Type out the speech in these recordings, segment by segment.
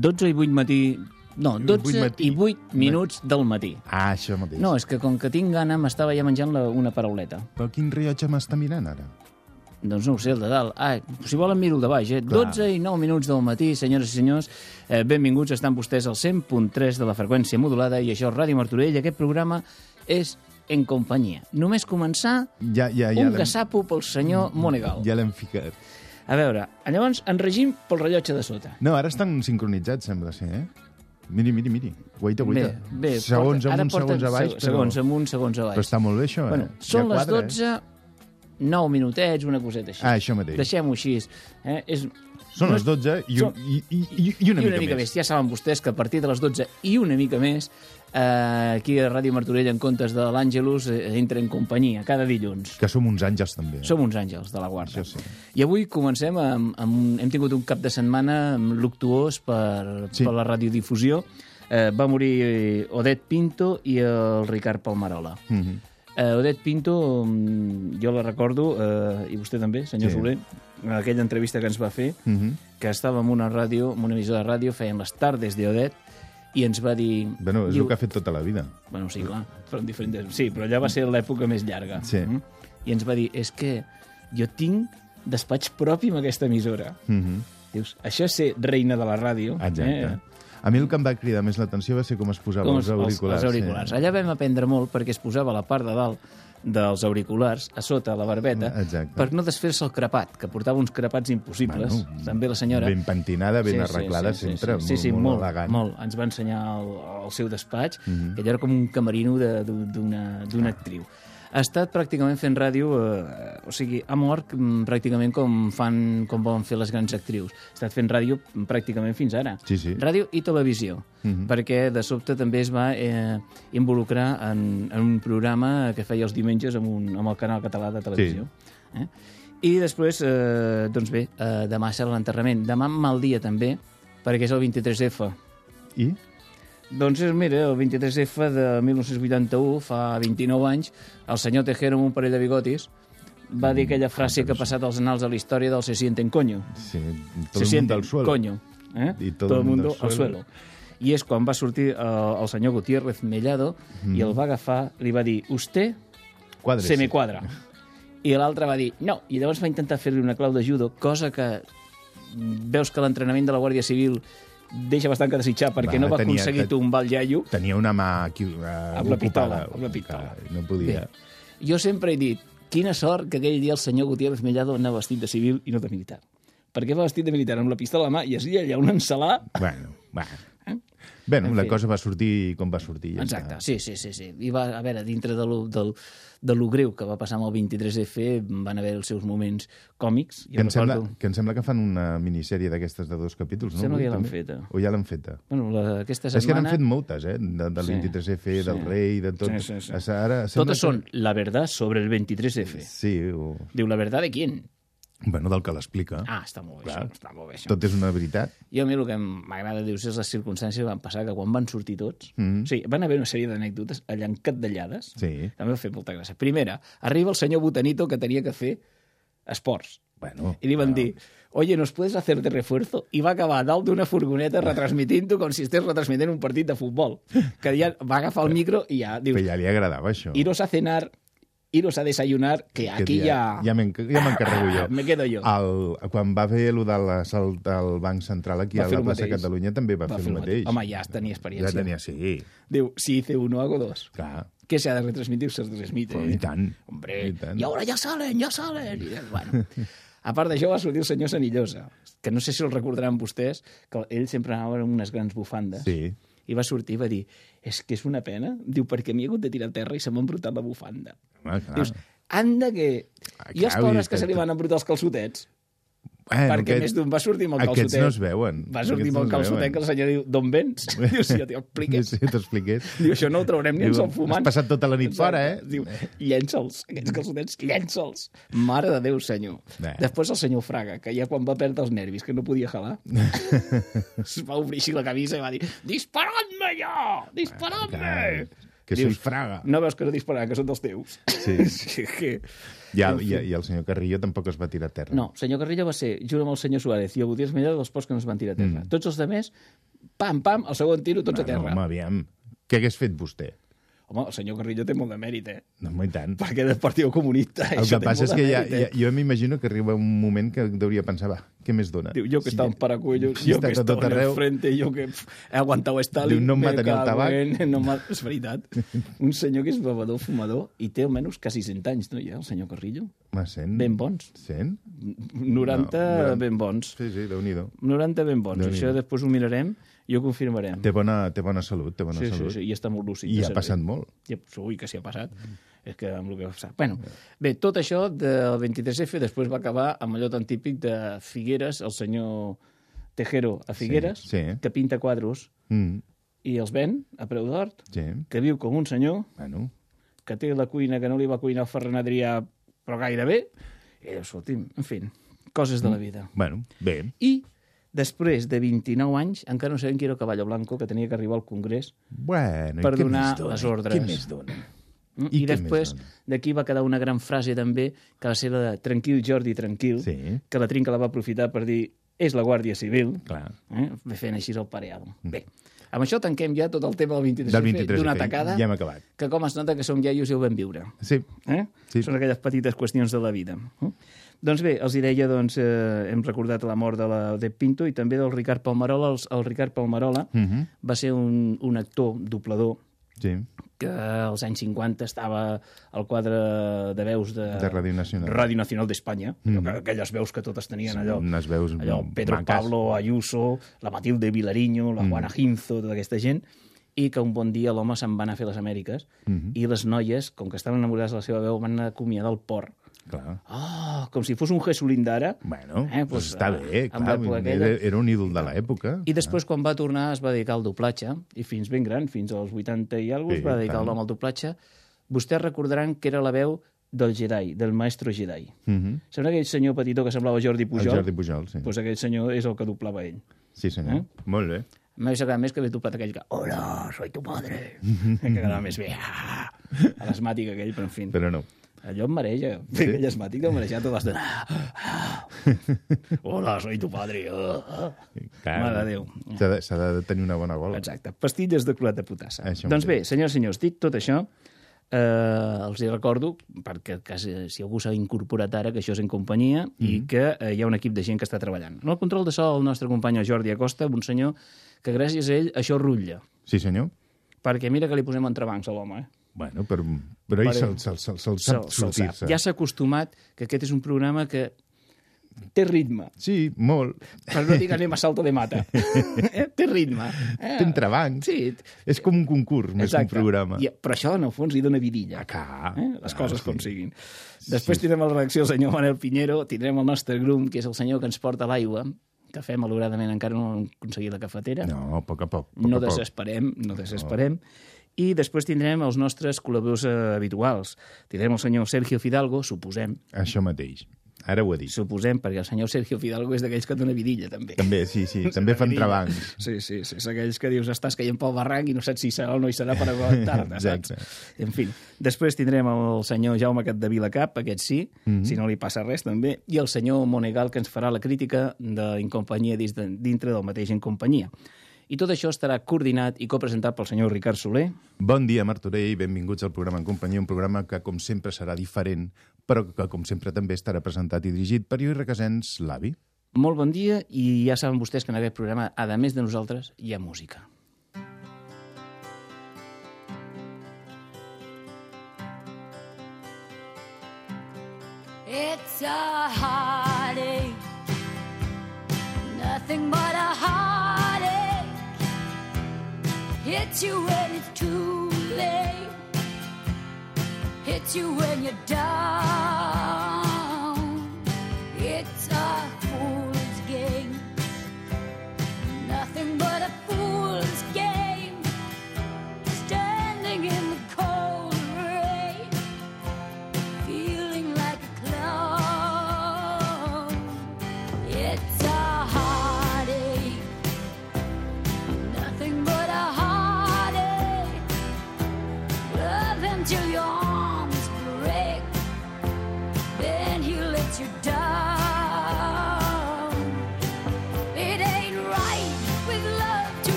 12 i 8 matí... No, 12 matí. i 8 minuts del matí. Ah, això mateix. No, és que com que tinc gana m'estava ja menjant la, una parauleta. Però quin rellotge m'està mirant ara? Doncs no ho sé, el de dalt. Ah, si volen miro el de baix, eh? Clar. 12 i 9 minuts del matí, senyores i senyors. Eh, benvinguts, estan vostès al 100.3 de la freqüència modulada i això és Ràdio Martorell. Aquest programa és en companyia. Només començar, Ja, ja, ja un gasapo pel senyor Monegal. Ja l'hem ficat. A veure, llavors en regim pel rellotge de sota. No, ara estan sincronitzats, sembla ser, eh? Miri, miri, miri. Guaita, guaita. Bé, bé, segons porta- amunt, segons a baix, seg- Segons però... amunt, segons a baix. Però està molt bé, això, eh? Bueno, són les quadra, 12, 9 minutets, una coseta així. Ah, això mateix. Deixem-ho així. Eh? És, Eh? Són les 12 i, un, Són- i, i, i, i una, I una mica més. Ja saben vostès que a partir de les 12 i una mica més, eh, aquí a Ràdio Martorell, en comptes de l'Àngelus, eh, entra en companyia cada dilluns. Que som uns àngels, també. Som uns àngels de la guarda. Això sí. I avui comencem amb, amb hem tingut un cap de setmana luctuós per, Sí. per la radiodifusió. Eh, va morir Odet Pinto i el Ricard Palmarola. Mm -hmm. Eh, Odet Pinto, jo la recordo, eh, i vostè també, senyor Sí. sí. Soler, aquella entrevista que ens va fer, Mm -hmm. que estava en una ràdio, en una emissora de ràdio, feien les tardes d'Odet, i ens va dir... Bueno, és diu, el que ha fet tota la vida. Bueno, sí, clar, però en diferents... Sí, però allà va ser l'època més llarga. Sí. Mm? I ens va dir, és que jo tinc despatx propi amb aquesta emissora. Mm -hmm. Dius, això és ser reina de la ràdio. Exacte. Eh? A mi el que em va cridar més l'atenció va ser com es posava Com els els, els, auriculars. els auriculars. Sí. Allà vam aprendre molt perquè es posava la part de dalt dels auriculars, a sota, la barbeta, Exacte. per no desfer-se el crepat, que portava uns crepats impossibles. Bueno, També la senyora... Ben pentinada, ben arreglada, sempre, sí, sí, molt, molt, elegant. molt. Ens va ensenyar el, el seu despatx, mm. -hmm. que allò era com un camerino de- d'una d'una actriu. Ha estat pràcticament fent ràdio, eh, o sigui, ha mort mm, pràcticament com fan com volen fer les grans actrius. Ha estat fent ràdio mm, pràcticament fins ara. Sí, sí. Ràdio i televisió, Mhm. perquè de sobte també es va eh, involucrar en, en un programa que feia els diumenges amb, un, amb el canal català de televisió. Eh? I després, eh, doncs bé, eh, demà serà l'enterrament. Demà mal dia també, perquè és el 23F. I? Doncs és, mira, el 23F de 1981, fa 29 anys, el senyor Tejero amb un parell de bigotis va dir aquella frase que ha passat als anals de la història del se sienten coño. Sí, se el sienten al suelo. coño. Eh? I tot Todo el el mundo al al suelo. suelo. I és quan va sortir eh, el senyor Gutiérrez Mellado Mm. i el va agafar, li va dir, usted Quadres. se me quadra. I l'altre va dir, no. I llavors va intentar fer-li una clau de judo, cosa que mm, veus que l'entrenament de la Guàrdia Civil deixa bastant que desitjar perquè Va, no va tenia- aconseguir te- tombar el iaio. Tenia una mà aquí, uh, Amb la pistola, amb la pistola. No podia. Bé, jo sempre he dit, quina sort que aquell dia el senyor Gutiérrez Mellado anava vestit de civil i no de militar. Perquè va vestit de militar amb la pistola a la mà i es dia allà un ensalà... Bueno, bueno. Eh? Bueno, En la fi. cosa va sortir com va sortir. Ja Exacte, sí, sí, sí, sí. I va, a veure, dintre de lo, del, de lo greu que va passar amb el 23F, van haver els seus moments còmics. Jo Que em, sembla, recordo- que em sembla que fan una minissèrie d'aquestes de dos capítols, no? Sembla que ja l'han feta. O ja l'han feta. Bueno, la, aquesta És que setmana... n'han fet moltes, eh? De, del Sí, 23F, del sí. rei, de tot. Sí, sí, sí. Ara, sembla Totes són la verdad sobre el 23F. Sí, o... Diu, la verdad de quién? Bueno, del que l'explica. Ah, està molt bé, Clar. això, està molt bé, això. Tot és una veritat. Jo a mi el que m'agrada dir és les circumstàncies van passar, que quan van sortir tots... Mhm. Sí, van haver una sèrie d'anècdotes allà encatdellades. Sí. També va fer molta gràcia. Primera, arriba el senyor Botanito que tenia que fer esports. Bueno, I li van dir, oye, ¿nos puedes hacer de refuerzo? I va acabar a dalt d'una furgoneta retransmitint-ho com si estigués retransmitent un partit de futbol. Que ja va agafar el micro i ja diu, Però ja li agradava això. iros a cenar, iros a desayunar, que aquí ja... Ja, ja m'encarrego jo. Me quedo jo. El, quan va fer allò de l'assalt al Banc Central aquí Va a fer la plaça mateix. Catalunya també va, fer el mateix. Home, ja tenia experiència. Ja tenia, sí, Diu, si hice uno, hago dos. clar. ¿Qué se ha de retransmitir? Se retransmite. Però, I tant. Hombre, I tant. y ahora ya salen, ya salen. I, bueno. A part d'això va sortir el senyor Senillosa, que no sé si el recordaran vostès, que ell sempre anava amb unes grans bufandes. Sí. I va sortir i va dir, és que és una pena. Diu, perquè m'hi he hagut de tirar a terra i se m'ha embrutat la bufanda. Home, clar. Dius, anda que... Ah, I els pobres que que- se li van embrutar els calçotets. Bueno, perquè més d'un va sortir amb el Aquests calçotet. no es veuen. Va sortir Aquests amb el no calçotet veuen. que el senyor diu, d'on vens? Diu, si jo t'ho expliques. Sí, t'expliqués. Diu, això no ho traurem ni en Diu, sol fumant. has passat tota la nit fora, eh? Diu, llença'ls, aquests calçotets, llença'ls. Mare de Déu, senyor. Bé. Després el senyor Fraga, que ja quan va perdre els nervis, que no podia jalar, es va obrir així la camisa i va dir disparadme ja! Disparadme! Carai. que soy fraga. No veus que no dispararan, que són dels teus? Sí. sí que... I el, i, I el senyor Carrillo tampoc es va tirar a terra. No, senyor Carrillo va ser, junt amb el senyor Suárez i el Gutiérrez Mellado, dels pocs que no es van tirar a terra. Mm. Tots els demés, pam, pam, al segon tiro, tots a terra. Home, aviam. Què hagués fet vostè? Home, el senyor Carrillo té molt de mèrit, eh? No, i tant. Perquè del Partit Comunista... El que passa és que ja, mèrit, ja, eh? jo m'imagino que arriba un moment que deuria pensar, va, què més dona? Diu, yo que he estado en Paracuello, Sí, yo està que estado en el frente, yo que pf, he aguantado a Stalin... Diu, no em mata ni el tabac. en- No és veritat. Un senyor que és bevedor, fumador, i té almenys quasi 100 anys, no, ja, el senyor Carrillo? Ma, 100? Ben bons. 100? 90 No, ben bons. Sí, sí, déu-n'hi-do. 90 ben bons. Això després ho mirarem i ho confirmarem. Té bona, té bona salut, té bona Sí, sí, salut. sí, i està molt lúcid. I ha cervell. passat molt. Ja, ui, que s'hi ha passat. És que amb el que va passar. Bueno, bé, tot això del 23F després va acabar amb allò tan típic de Figueres, el senyor Tejero a Figueres, Sí, sí. que pinta quadros Mm, i els ven a preu d'hort, sí, que viu com un senyor, bueno, que té la cuina que no li va cuinar el Ferran Adrià, però gairebé, i dius, escolti'm, en fi, coses de la vida. bueno, bé. I després de 29 anys, encara no sabem qui era el Caballo Blanco, que tenia que arribar al Congrés, Bueno, Per donar dona? les ordres. Què més dona? Mm, I I, després d'aquí va quedar una gran frase també, que va ser la de tranquil Jordi, tranquil, Sí. que la Trinca la va aprofitar per dir és la Guàrdia Civil, Clar. eh? fent així el pareado. Bé, amb això tanquem ja tot el tema del 23 Del 23 d'una tacada, ja hem acabat. que com es nota que som iaios i ho vam viure. Sí, Eh? Sí. Són aquelles petites qüestions de la vida. Eh? Doncs bé, els hi deia, doncs, eh, hem recordat la mort de, la, de Pinto i també del Ricard Palmarola. El, el Ricard Palmarola Mhm. va ser un, un actor, doblador, sí. que als anys 50 estava al quadre de veus de, De Ràdio Nacional. Ràdio Nacional d'Espanya, mm. aquelles veus que totes tenien allò. Unes veus allò Pedro maques. Pablo Ayuso, la Matilde Vilariño, la Juana Ginzo, tota aquesta gent, i que un bon dia l'home se'n va anar a fer les Amèriques Mhm. i les noies, com que estaven enamorades de la seva veu, van anar a acomiadar el port. Clar. Oh, com si fos un Jesulín d'ara. Bueno, Eh, eh, pues, està bé, amb clar. Era, era un ídol de l'època. I després, quan va tornar, es va dedicar al doblatge, i fins ben gran, fins als 80 i alguna Sí, es va dedicar el nom al doblatge. Vostès recordaran que era la veu del Jedi, del maestro Jedi. Uh -huh. Sembla aquell senyor petitó que semblava Jordi El Pujol? Jordi Pujol, sí. Pues aquell senyor és el que doblava ell. Sí, senyor. Eh? Molt bé. M'hagués agradat més que hagués doblat aquell que Hola, soy tu padre. que quedava més bé. L'asmàtic aquell, però en fi. Però no. Allò em mareja. Sí? Aquell asmàtic em mareja tota l'estona. Hola, soy tu padre. Ah, ah. Clar, Mare de Déu. S'ha de, de tenir una bona gola. Exacte. Pastilles de cloret de potassa. Això doncs bé, senyors senyors, dit tot això, eh, els hi recordo, perquè quasi, si algú s'ha incorporat ara, que això és en companyia mm -hmm. i que eh, hi ha un equip de gent que està treballant. En el control de so, el nostre company Jordi Acosta, un senyor que gràcies a ell això rutlla. Sí, senyor? Perquè mira que li posem entrebancs a l'home, eh? Bueno, però, però ell se'l se, se, se, se'l sap. sortir-se. Ja s'ha acostumat que aquest és un programa que té ritme. Sí, molt. Per no dir que anem a salto de mata. eh? Té ritme. Eh? Té entrebancs. Sí, És com un concurs, més que un programa. I, però això, en el fons, hi dona vidilla. Clar. Eh? Les clar, coses sí. com siguin. Després tindrem a la redacció el senyor Manel Pinheiro, tindrem el nostre grum, que és el senyor que ens porta l'aigua, que fem, malauradament, encara no hem aconseguit la cafetera. No, a poc a poc. poc no a poc. desesperem, no desesperem. I després tindrem els nostres col·laboradors eh, habituals. Tindrem el senyor Sergio Fidalgo, suposem, Això mateix. Ara ho he dit. suposem, perquè el senyor Sergio Fidalgo és d'aquells que dona vidilla, també. També, sí, sí. També fa entrebancs. Sí, sí, sí, és aquells que dius estàs caient pel barranc i no saps si serà o no hi serà per aguantar-te, saps? Exacte. En fi, després tindrem el senyor Jaume Cat de Vilacap, aquest sí, mm. -hmm. si no li passa res també, i el senyor Monegal, que ens farà la crítica de, dintre del mateix Incompanyia. I tot això estarà coordinat i copresentat pel senyor Ricard Soler. Bon dia, Martorell, benvinguts al programa en companyia, un programa que, com sempre, serà diferent, però que, com sempre, també estarà presentat i dirigit per Lluís Requesens, l'avi. Molt bon dia, i ja saben vostès que en aquest programa, a més de nosaltres, hi ha música. It's a heartache, nothing but a heartache. Hits you when it's too late, hits you when you're down.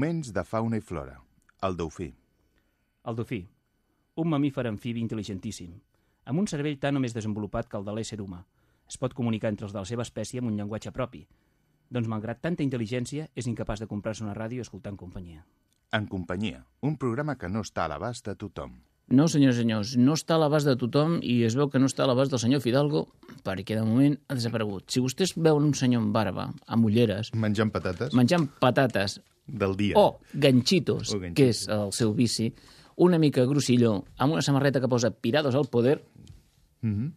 Moments de fauna i flora. El dofí. El dofí, un mamífer amfibi intel·ligentíssim, amb un cervell tan o més desenvolupat que el de l'ésser humà. Es pot comunicar entre els de la seva espècie amb un llenguatge propi. Doncs, malgrat tanta intel·ligència, és incapaç de comprar-se una ràdio en companyia. En companyia, un programa que no està a l'abast de tothom. No, senyors i senyors, no està a l'abast de tothom i es veu que no està a l'abast del senyor Fidalgo perquè de moment ha desaparegut. Si vostès veuen un senyor amb barba, amb ulleres, Menjant patates menjant patates del dia. o ganchitos, O ganchitos. que és el seu vici, una mica grossilló, amb una samarreta que posa Pirados al poder, Mhm.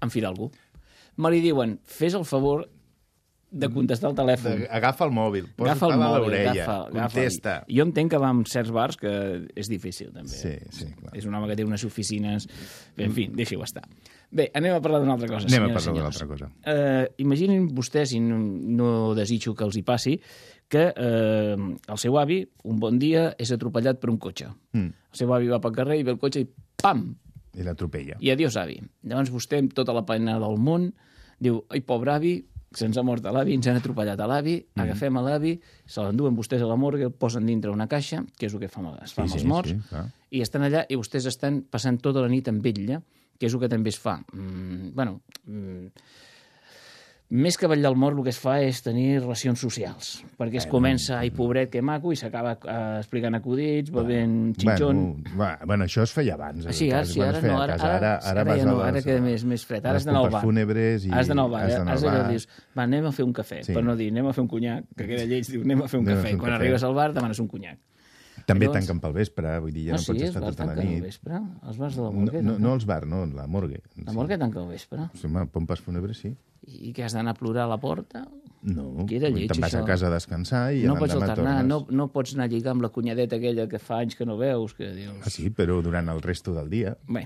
en Fidalgo. Me li diuen, fes el favor de contestar el telèfon. De, agafa el mòbil, Agafa el posa-te'l a mòbil, l'orella, contesta. Jo entenc que va amb certs bars que és difícil, també. Sí, sí, clar. És un home que té unes oficines... Bé, en fi, deixi-ho estar. Bé, anem a parlar d'una altra cosa, Anem a parlar d'una altra cosa. Eh, imaginin vostès, i no, no desitjo que els hi passi, que eh, el seu avi, un bon dia, és atropellat per un cotxe. Mm. El seu avi va pel carrer i ve el cotxe i pam! I l'atropella. I adiós, avi. Llavors vostè, amb tota la pena del món, diu, ai, pobre avi, se'ns ha mort l'avi, ens han atropellat a l'avi, Mm. agafem a l'avi, se l'enduen vostès a la morgue, el posen dintre una caixa, que és el que fa, amb- es fa amb Sí, els sí, morts, sí, clar. i estan allà i vostès estan passant tota la nit amb vetlla, que és el que també es fa. Mm, bueno, mm, més que vetllar el mort, el que es fa és tenir relacions socials, perquè es comença, ai, pobret, que maco, i s'acaba eh, explicant acudits, bevent xinxon... Bueno, va, bueno, això es feia abans. Ah, sí, a ara, sí, ara no, ara, ara, ara, ara, vas ja no, ara queda més, més fred. Ara has d'anar al bar. fúnebres i Has d'anar al bar, has eh? d'anar al bar. dius, va, anem a fer un cafè, Sí. per no dir, anem a fer un conyac, que queda lleig, diu, anem a fer un Anem cafè, un quan cafè. arribes al bar demanes un conyac. També Llavors- tanquen pel vespre, vull dir, ja ah, no sí, pots estar tota la nit. vespre? Els bars de la No, morgue? no, no els bars, no, la morgue. La morgue tanca al vespre. Sí, home, pompes fúnebres, sí. I què, has d'anar a plorar a la porta? No, Queda lleig, te'n vas això. a casa a descansar i no pots alternar, tornes. no, no pots anar a lligar amb la cunyadeta aquella que fa anys que no veus, que dius... Ah, sí, però durant el resto del dia. Bé,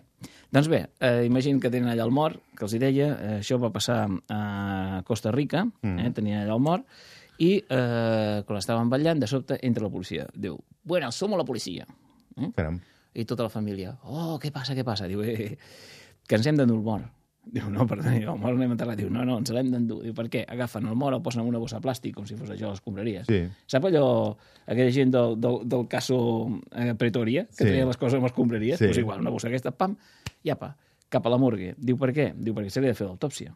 doncs bé, eh, imaginin que tenen allà el mort, que els hi deia, eh, això va passar a Costa Rica, mm. eh, tenien allà el mort, i eh, quan l'estaven ballant, de sobte entra la policia. Diu, bueno, som la policia. Eh? Caram. I tota la família, oh, què passa, què passa? Diu, eh, que ens hem el mort. Diu, no, perdó, diu, el mort l'hem enterrat. Diu, no, no, ens l'hem d'endur. Diu, per què? Agafen el mort, el posen en una bossa plàstic, com si fos això, les compraries. Sí. Sap allò, aquella gent del, del, del caso eh, Pretoria, que Sí. treia les coses amb les compraries? Sí. Pues igual, una bossa aquesta, pam, i apa, cap a la morgue. Diu, per què? Diu, perquè se li ha de fer l'autòpsia.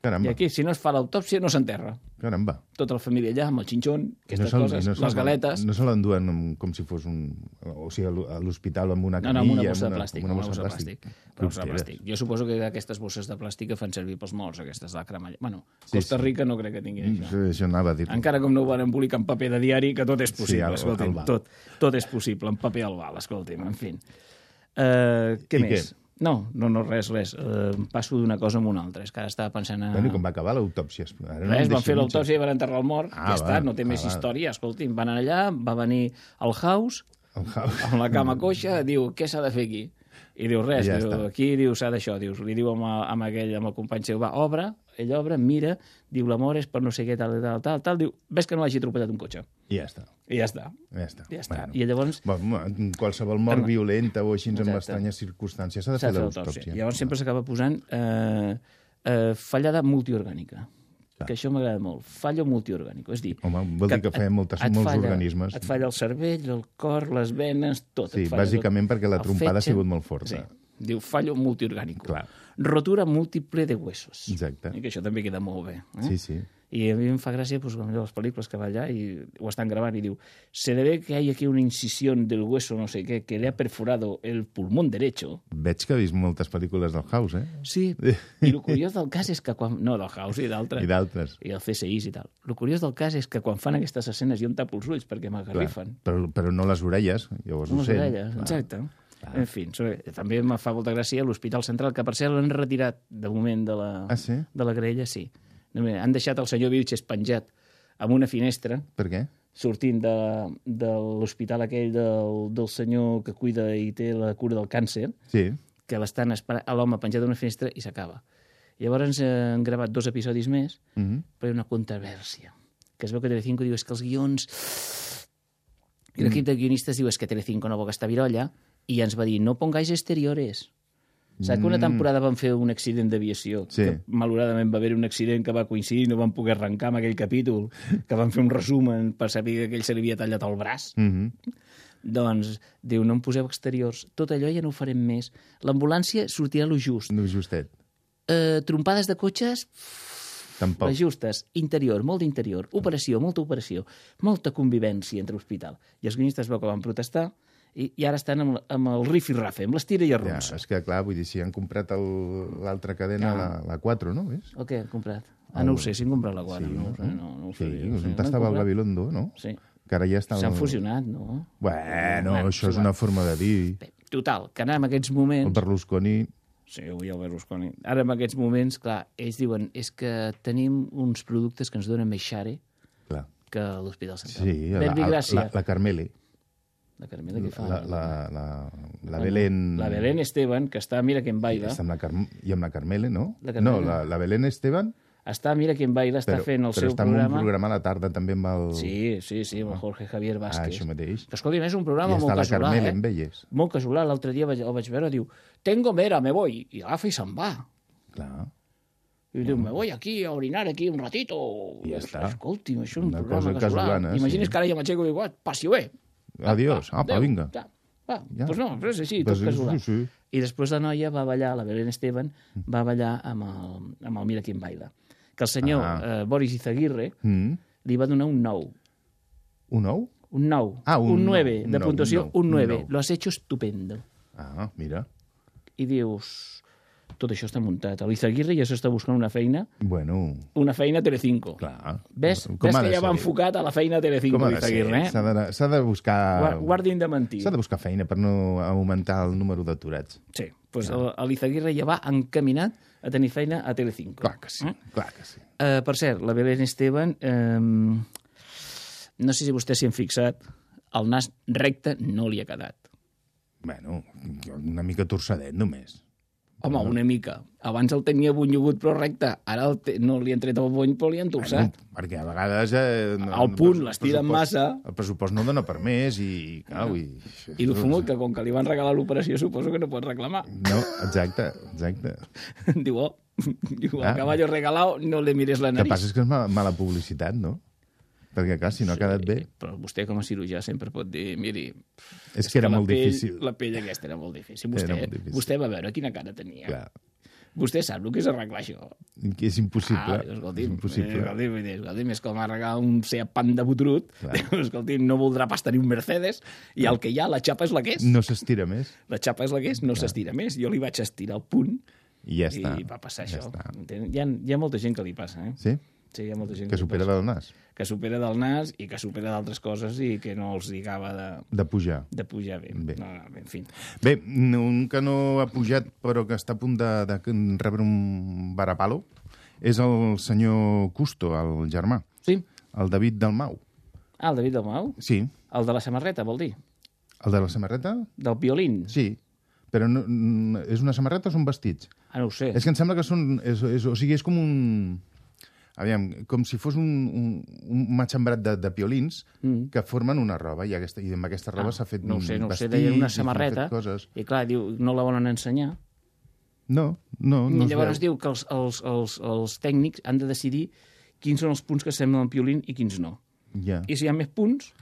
Caramba, I aquí, si no es fa l'autòpsia, no s'enterra. caramba. Tota la família allà, amb el xinxon, aquestes se'l- coses, no les galetes... No se l'enduen com si fos un... O sigui, a l'ho- a l'hospital amb una No, camilla... no, amb una bossa de plàstic. amb Amb una bossa de plàstic. Una bossa de plàstic. Jo suposo que aquestes bosses de plàstic que fan servir pels morts, aquestes de la cremalla. Bueno, Sí, Costa sí. Rica no crec que tinguin això. Això, això anava a dir Encara com no ho van embolicar en paper de diari, que tot és possible, al- escolti'm. tot, tot és possible, en paper al val, escolti'm, en fi. Uh, què I més? què? No, no, no, res, res. Uh, passo d'una cosa amb una altra. És que ara estava pensant a... Bueno, com va acabar l'autòpsia? No Res, van fer l'autòpsia i van enterrar el mort. Ah, ja està, va, no té ah, més va. història. Escolti'm, van anar allà, va venir el House, El House. amb la cama coixa, diu, què s'ha de fer aquí? I diu, res, I ja diu, està. aquí diu, s'ha d'això, li diu amb, amb aquell, amb el company seu, va, obre, ell obre, mira, diu, l'amor és per no sé què, tal, tal, tal, tal, diu, ves que no hagi atropellat un cotxe. I ja està. I ja està. Ja està. Ja està. Bueno. I llavors Bueno, qualsevol mort Home. violenta o així amb Exacte. estranyes circumstàncies s'ha de fer l'autòpsia. Llavors sempre s'acaba posant eh, eh, fallada multiorgànica. Clar. Que això m'agrada molt. Fallo multiorgànico. És dir, Home, vol dir que fem moltes- et molts falla, organismes. Et falla el cervell, el cor, les venes, tot. Sí, falla bàsicament tot. perquè la trompada ha fetge. sigut molt forta. Sí. Diu fallo multiorgànico. Clar. Rotura múltiple de huesos. Exacte. I que això també queda molt bé. Eh? Sí, sí. Y a mí me fa gràcia pues, allò, les pel·lícules que va allà i ho estan gravant i diu se le ve que hay aquí una incisión del hueso no sé qué que le ha perforado el pulmón derecho Veig que ha vist moltes pel·lícules del House, eh? Sí, i el curiós del cas és que quan... No, del House i d'altres. I d'altres. I el CSI i tal. El curiós del cas és que quan fan aquestes escenes jo em tapo els ulls perquè m'agarrifen. Però, però no les orelles, llavors No ho les sent. orelles, Clar. exacte. En fi, també em fa molta gràcia l'Hospital Central, que per cert l'han retirat de moment de la, Ah, sí? de la grella, sí. Han deixat el senyor Vilches penjat amb una finestra Per què? sortint de, de l'hospital aquell del, del senyor que cuida i té la cura del càncer, Sí. que l'estan esperant a l'home penjat d'una finestra i s'acaba. Llavors han gravat dos episodis més, Mm -hmm. però hi ha una controvèrsia. Que es veu que Telecinco diu és que els guions... I l'equip de guionistes diu és que Telecinco no vol gastar virolla i ens va dir no pongáis exteriores. Saps que una temporada van fer un accident d'aviació, Mm. Sí. que malauradament va haver un accident que va coincidir i no van poder arrencar amb aquell capítol, que van fer un resum per saber que aquell se li havia tallat el braç. Mm -hmm. Doncs diu, no em poseu exteriors, tot allò ja no ho farem més. L'ambulància sortirà lo just. No, justet. Eh, trompades de cotxes, Tampoc. les justes. Interior, molt d'interior. Operació, molta operació. Molta convivència entre hospital. I els guionistes veu que van protestar i, i ara estan amb, amb el rifi-rafe, amb l'estira i Ja, arronsa. és que, clar, vull dir, si han comprat el- l'altra cadena, la, la 4, no? És? O què han comprat? Ah, no ho sé, si han comprat la 4. Sí, no, no? sé, no, no ho Sí, sé. no sé. on L'han estava el? Gabilondo, no? Sí. Que ara ja està... S'han fusionat, no? Bueno, Bueno, això és sí, una forma de dir. Bé, total, que ara en aquests El moments... Berlusconi... Sí, avui el Berlusconi. Ara en aquests moments, clar, ells diuen és que tenim uns productes que ens donen més xare Clar. que l'Hospital Central. Sí, la, la, la, la Carmele, La Carmela, què fa? la, la, la, la Belén... La Belén Esteban, que està, mira que en baila, Està amb la Car... I amb la Carmele, no? La Carmele. No, la, la Belén Esteban, està, mira que en baila, està però, fent el però seu està en programa. un programa a la tarda també amb el... Sí, sí, sí, amb el Jorge Javier ah, Vázquez. això mateix. Que, escolti, és un I programa està molt la casolà, Carmele eh? amb elles. Molt casolà. L'altre dia el vaig veure, diu, tengo mera, me voy. I agafa i se'n va. Clar. I diu, me voy aquí a orinar aquí un ratito. I ja està. Escolti, això és un Una programa casolà. casolana, Imagines sí. que ara jo m'aixeco i dic, "Ah, passi bé. Adiós. Apa, Adéu, vinga. Ja. Va, Ja. doncs no, però és així, Pues tot sí, casolà. sí, sí. I després la noia va ballar, la Belén Esteban, va ballar amb el, amb el Mira quin baila. Que el senyor Ah. eh, Boris Izaguirre Mm. li va donar un 9. Un ou? Un 9. Ah, un un nou, 9 un de nou, puntuació, un nou, un 9. un nou. Lo has hecho estupendo. Ah, mira. I dius, tot això està muntat. L'Izaguirre ja s'està buscant una feina, Bueno, una feina a Telecinco. clar. Ves, Com ves que ja va enfocat a la feina a Telecinco, l'Izaguirre, eh? S'ha de, de buscar... Gua- Guardin de mentir. S'ha de buscar feina per no augmentar el número d'aturats. Sí, doncs ja. l'Izaguirre ja va encaminat a tenir feina a Telecinco. Clar que sí, Eh? clar que sí. Uh, per cert, la Belén Esteban, eh, no sé si vostès s'hi han fixat, el nas recte no li ha quedat. Bueno, una mica torçadet només. Home, una mica. Abans el tenia bunyogut però recte. Ara el te... no li han tret el bony però li han torçat. Bueno, perquè a vegades... Eh, no, Al punt, el l'estiren massa. El pressupost no dona per més i... Clar, i... I el fumut, que com que li van regalar l'operació, suposo que no pot reclamar. No, exacte, exacte. Diu, oh, diu, Ah. el caballo regalado, no le mires la El que nariz. passa és que és mala, mala publicitat, no? Perquè, clar, si no ha quedat bé... Però vostè, com a cirurgià, sempre pot dir, miri, És que era la molt pell, difícil. La pell aquesta era molt difícil. Vostè, molt difícil. vostè va veure quina cara tenia. Clar, Vostè sap el que és arreglar això. que és impossible. Ah, escolti, és impossible. escolti, vull dir, escolti, més com arreglar un Seat Panda botrut, escolti, no voldrà pas tenir un Mercedes, i el que hi ha, la xapa és la que és. No s'estira més La xapa és la que és, no s'estira més. Jo li vaig estirar el punt i ja està. i va passar ja això. Està. Hi ha, hi ha molta gent que li passa, eh? Sí? Sí, hi ha molta gent Que li supera del nas, Que supera del nas i que supera d'altres coses i que no els lligava de, de pujar. de pujar bé. Bé. No, no, bé, en fi. Bé, un que no ha pujat però que està a punt de, de rebre un varapalo és el senyor Custo, el germà, Sí? el David Dalmau. Ah, el David Dalmau? Sí, El de la samarreta, vol dir? el de la samarreta? Del violín? Sí, però no, no, és una samarreta o són vestits? Ah, no ho sé. És que em sembla que són... És, és, o sigui, és com un... Aviam, com si fos un, un, un matxembrat de, de piolins mm. que formen una roba i, aquesta, i amb aquesta roba s'ha fet Ah, no sé, no ho sé, deien una i samarreta fet coses. i clar, diu, no la volen ensenyar. No, no, no I es llavors veu. diu que els, els, els, els tècnics han de decidir quins són els punts que semblen al piolín i quins no. Ja. I si hi ha més punts,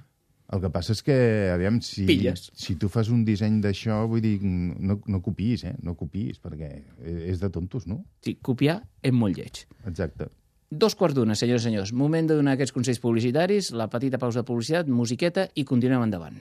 El que passa és que, aviam, si, Pilles. si tu fas un disseny d'això, vull dir, no, no copiïs, eh? No copiïs, perquè és de tontos, no? sí, copiar és molt lleig. Exacte. Dos quarts d'una, senyors i senyors. Moment de donar aquests consells publicitaris, la petita pausa de publicitat, musiqueta i continuem endavant.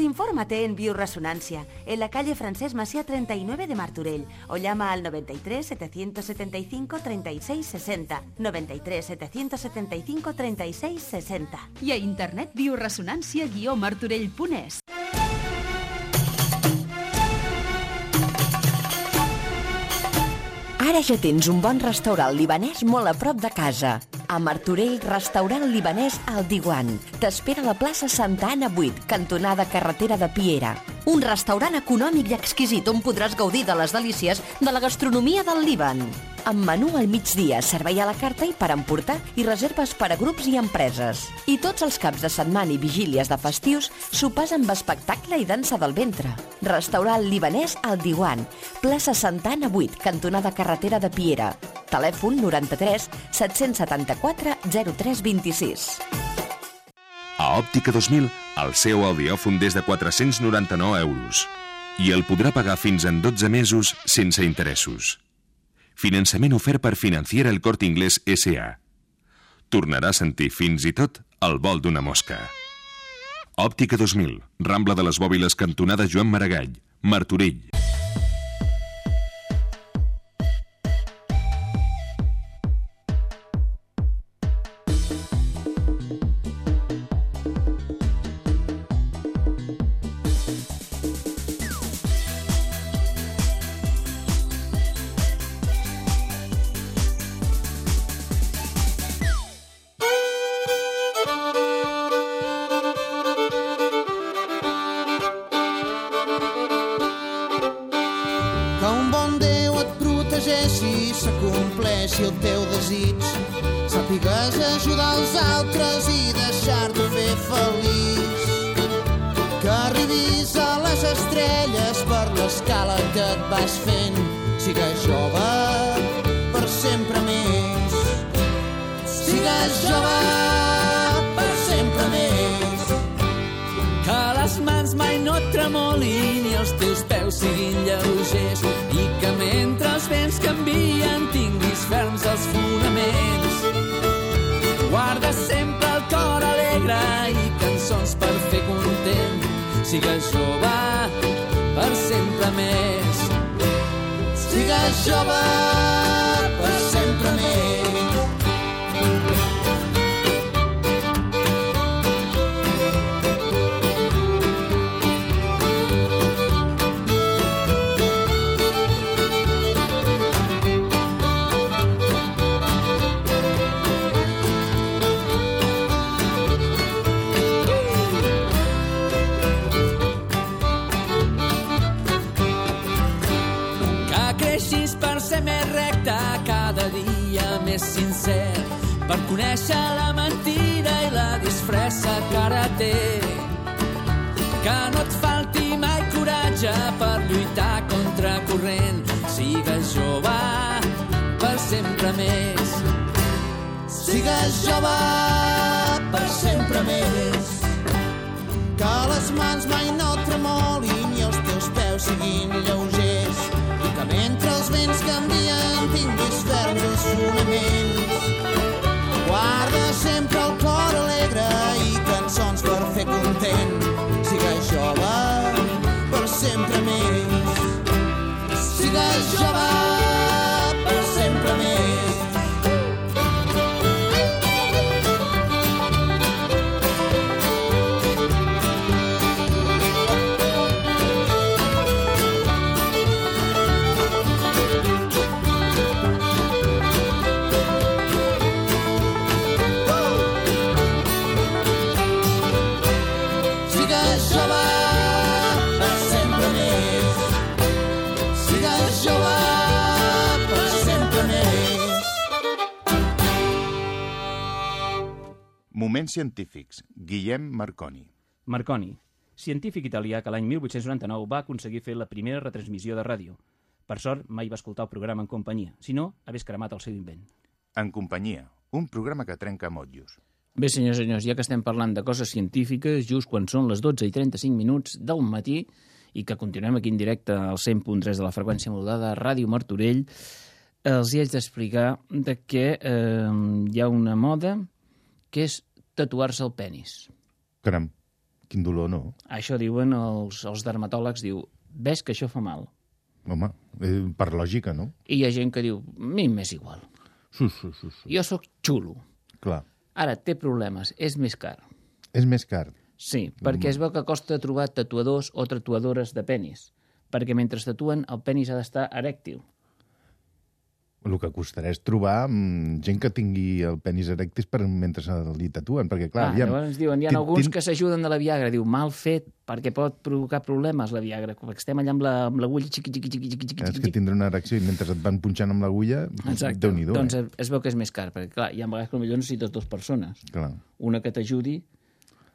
infórmate en Bioresonancia, en la calle Francés Masía 39 de Marturell, o llama al 93 775 36 60. 93 775 36 60. I a internet bioresonància-martorell.es. Ara ja tens un bon restaurant libanès molt a prop de casa. A Martorell, restaurant libanès al Diwan. T'espera a la plaça Santa Anna 8, cantonada carretera de Piera. Un restaurant econòmic i exquisit on podràs gaudir de les delícies de la gastronomia del Líban. Amb menú al migdia, servei a la carta i per emportar i reserves per a grups i empreses. I tots els caps de setmana i vigílies de festius, sopars amb espectacle i dansa del ventre. Restaurant libanès al Diwan, plaça Santana 8, cantonada carretera de Piera. Telèfon 93 774 0326. A Òptica 2000, el seu audiòfon des de 499 euros. I el podrà pagar fins en 12 mesos sense interessos. Finançament ofert per Financiera El Corte Inglés S.A. Tornarà a sentir fins i tot el vol d'una mosca. Òptica 2000, Rambla de les Bòbiles, cantonada Joan Maragall, Martorell. Sigues jove per sempre més. Sigues jove més sincer per conèixer la mentida i la disfressa que ara té que no et falti mai coratge per lluitar contra corrent sigues jove per sempre més Sigues jove per sempre més. Que les mans mai no tremolin i els teus peus siguin lleugers. I que mentre els vents canvien tinguis fonaments. Guarda sempre el cor alegre i cançons per fer content. Sigues jove per sempre més. Sigues jove Moments científics. Guillem Marconi. Marconi. científic italià que l'any 1899 va aconseguir fer la primera retransmissió de ràdio. Per sort, mai va escoltar el programa en companyia, si no, hagués cremat el seu invent. En companyia, un programa que trenca motllos. Bé, senyors i senyors, ja que estem parlant de coses científiques, just quan són les 12 i 35 minuts del matí, i que continuem aquí en directe al 100.3 de la freqüència modulada, Ràdio Martorell, els hi haig d'explicar de que eh, hi ha una moda que és tatuar-se el penis. Caram, quin dolor, no? Això diuen els, els dermatòlegs, diu, ves que això fa mal. Home, eh, per lògica, no? I hi ha gent que diu, a mi m'és igual. Sus, sus, sus, sus. Jo sóc xulo. Clar. Ara té problemes, és més car. És més car. Sí, perquè es veu que costa trobar tatuadors o tatuadores de penis, perquè mentre tatuen el penis ha d'estar erèctil. El que costarà és trobar mm, gent que tingui el penis erectis per, mentre se li tatuen, perquè, clar... ah, aviam, llavors diuen, hi ha alguns que s'ajuden de la Viagra. Diu, mal fet, perquè pot provocar problemes la Viagra. Perquè estem allà amb la- amb l'agulla xiqui, xiqui, xiqui, xiqui, xiqui, És que xiqui. tindrà una erecció i mentre et van punxant amb l'agulla, Exacte. déu-n'hi-do, doncs eh? es veu que és més car, perquè clar, hi ha vegades que potser necessites dues persones. Clar. Una que t'ajudi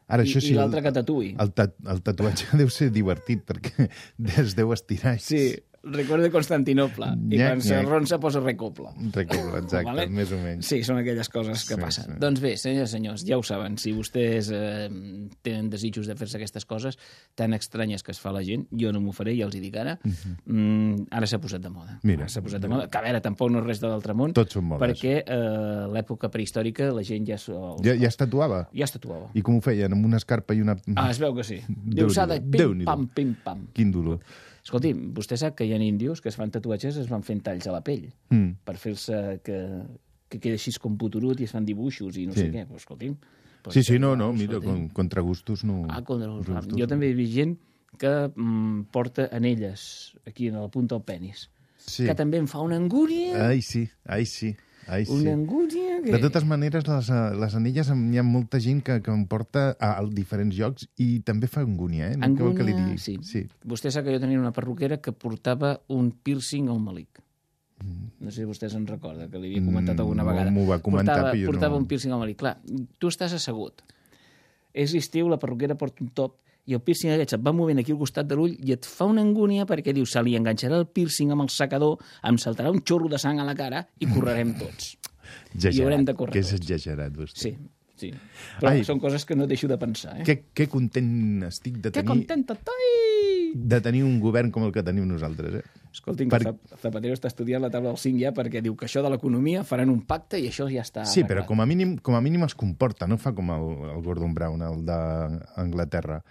Ara, i, això sí, i l'altra que tatuï. El, tat, el tatuatge deu ser divertit, perquè es deu estirar. Sí, recuerdo Constantinople. I Nyac, quan se nyac. ronsa posa recopla. Recobla, exacte, més o menys. Sí, són aquelles coses que Sí, passen. sí. Doncs bé, senyors i senyors, ja ho saben, si vostès eh, tenen desitjos de fer-se aquestes coses tan estranyes que es fa la gent, jo no m'ho faré, ja els hi dic ara, mm, ara s'ha posat de moda. Mira. S'ha posat de moda, que a veure, tampoc no és res de l'altre món, Tots són modes. perquè eh, l'època prehistòrica la gent ja, sol, Ja, ja es tatuava? ja es tatuava. I com ho feien? Amb una escarpa i una... Ah, es veu que sí. Déu-n'hi-do, Diu, s'ha de Déu-n'hi-do. pim-pam, pim-pam. Quin dolor. Escolti, vostè sap que hi ha índios que es fan tatuatges es van fent talls a la pell Mm. per fer-se que, que quedi així com puturut i es fan dibuixos i no Sí. sé què. Pues, escolti'm, pues, Sí, sí, no, no, mira, con, contra gustos no... Ah, contra gustos Jo no. també he vist gent que mm, porta anelles aquí en la punta del penis. Sí. Que també em fa una angúnia. Ai, sí, ai, sí. Ai, sí. Una angúnia que... De totes maneres, les, eh, les anelles, hi ha molta gent que, que em porta a, a diferents llocs i també fa angúnia, eh? No que li digui? sí. sí. Vostè sap que jo tenia una perruquera que portava un piercing al malic. No sé si vostè se'n recorda, que li havia comentat Mm, alguna no vegada. m'ho va comentar, portava, però jo portava no- un piercing al malic. Clar, tu estàs assegut. És estiu, la perruquera porta un top i el piercing aquest se't va movent aquí al costat de l'ull i et fa una angúnia perquè dius, se li enganxarà el piercing amb el secador, em saltarà un xorro de sang a la cara i correrem tots. I haurem de córrer Que és tots. exagerat, vostè. Sí, sí. Però Ai. són coses que no deixo de pensar. Eh? Que, que content estic de Que tenir, contenta estoy! de tenir un govern com el que tenim nosaltres, eh? Escolti'm, Per-. Zapatero està estudiant la taula del 5 ja perquè diu que això de l'economia faran un pacte i això ja està Sí, però arreglat. com a mínim, com a mínim es comporta, no fa com el, el Gordon Brown, el d'Anglaterra,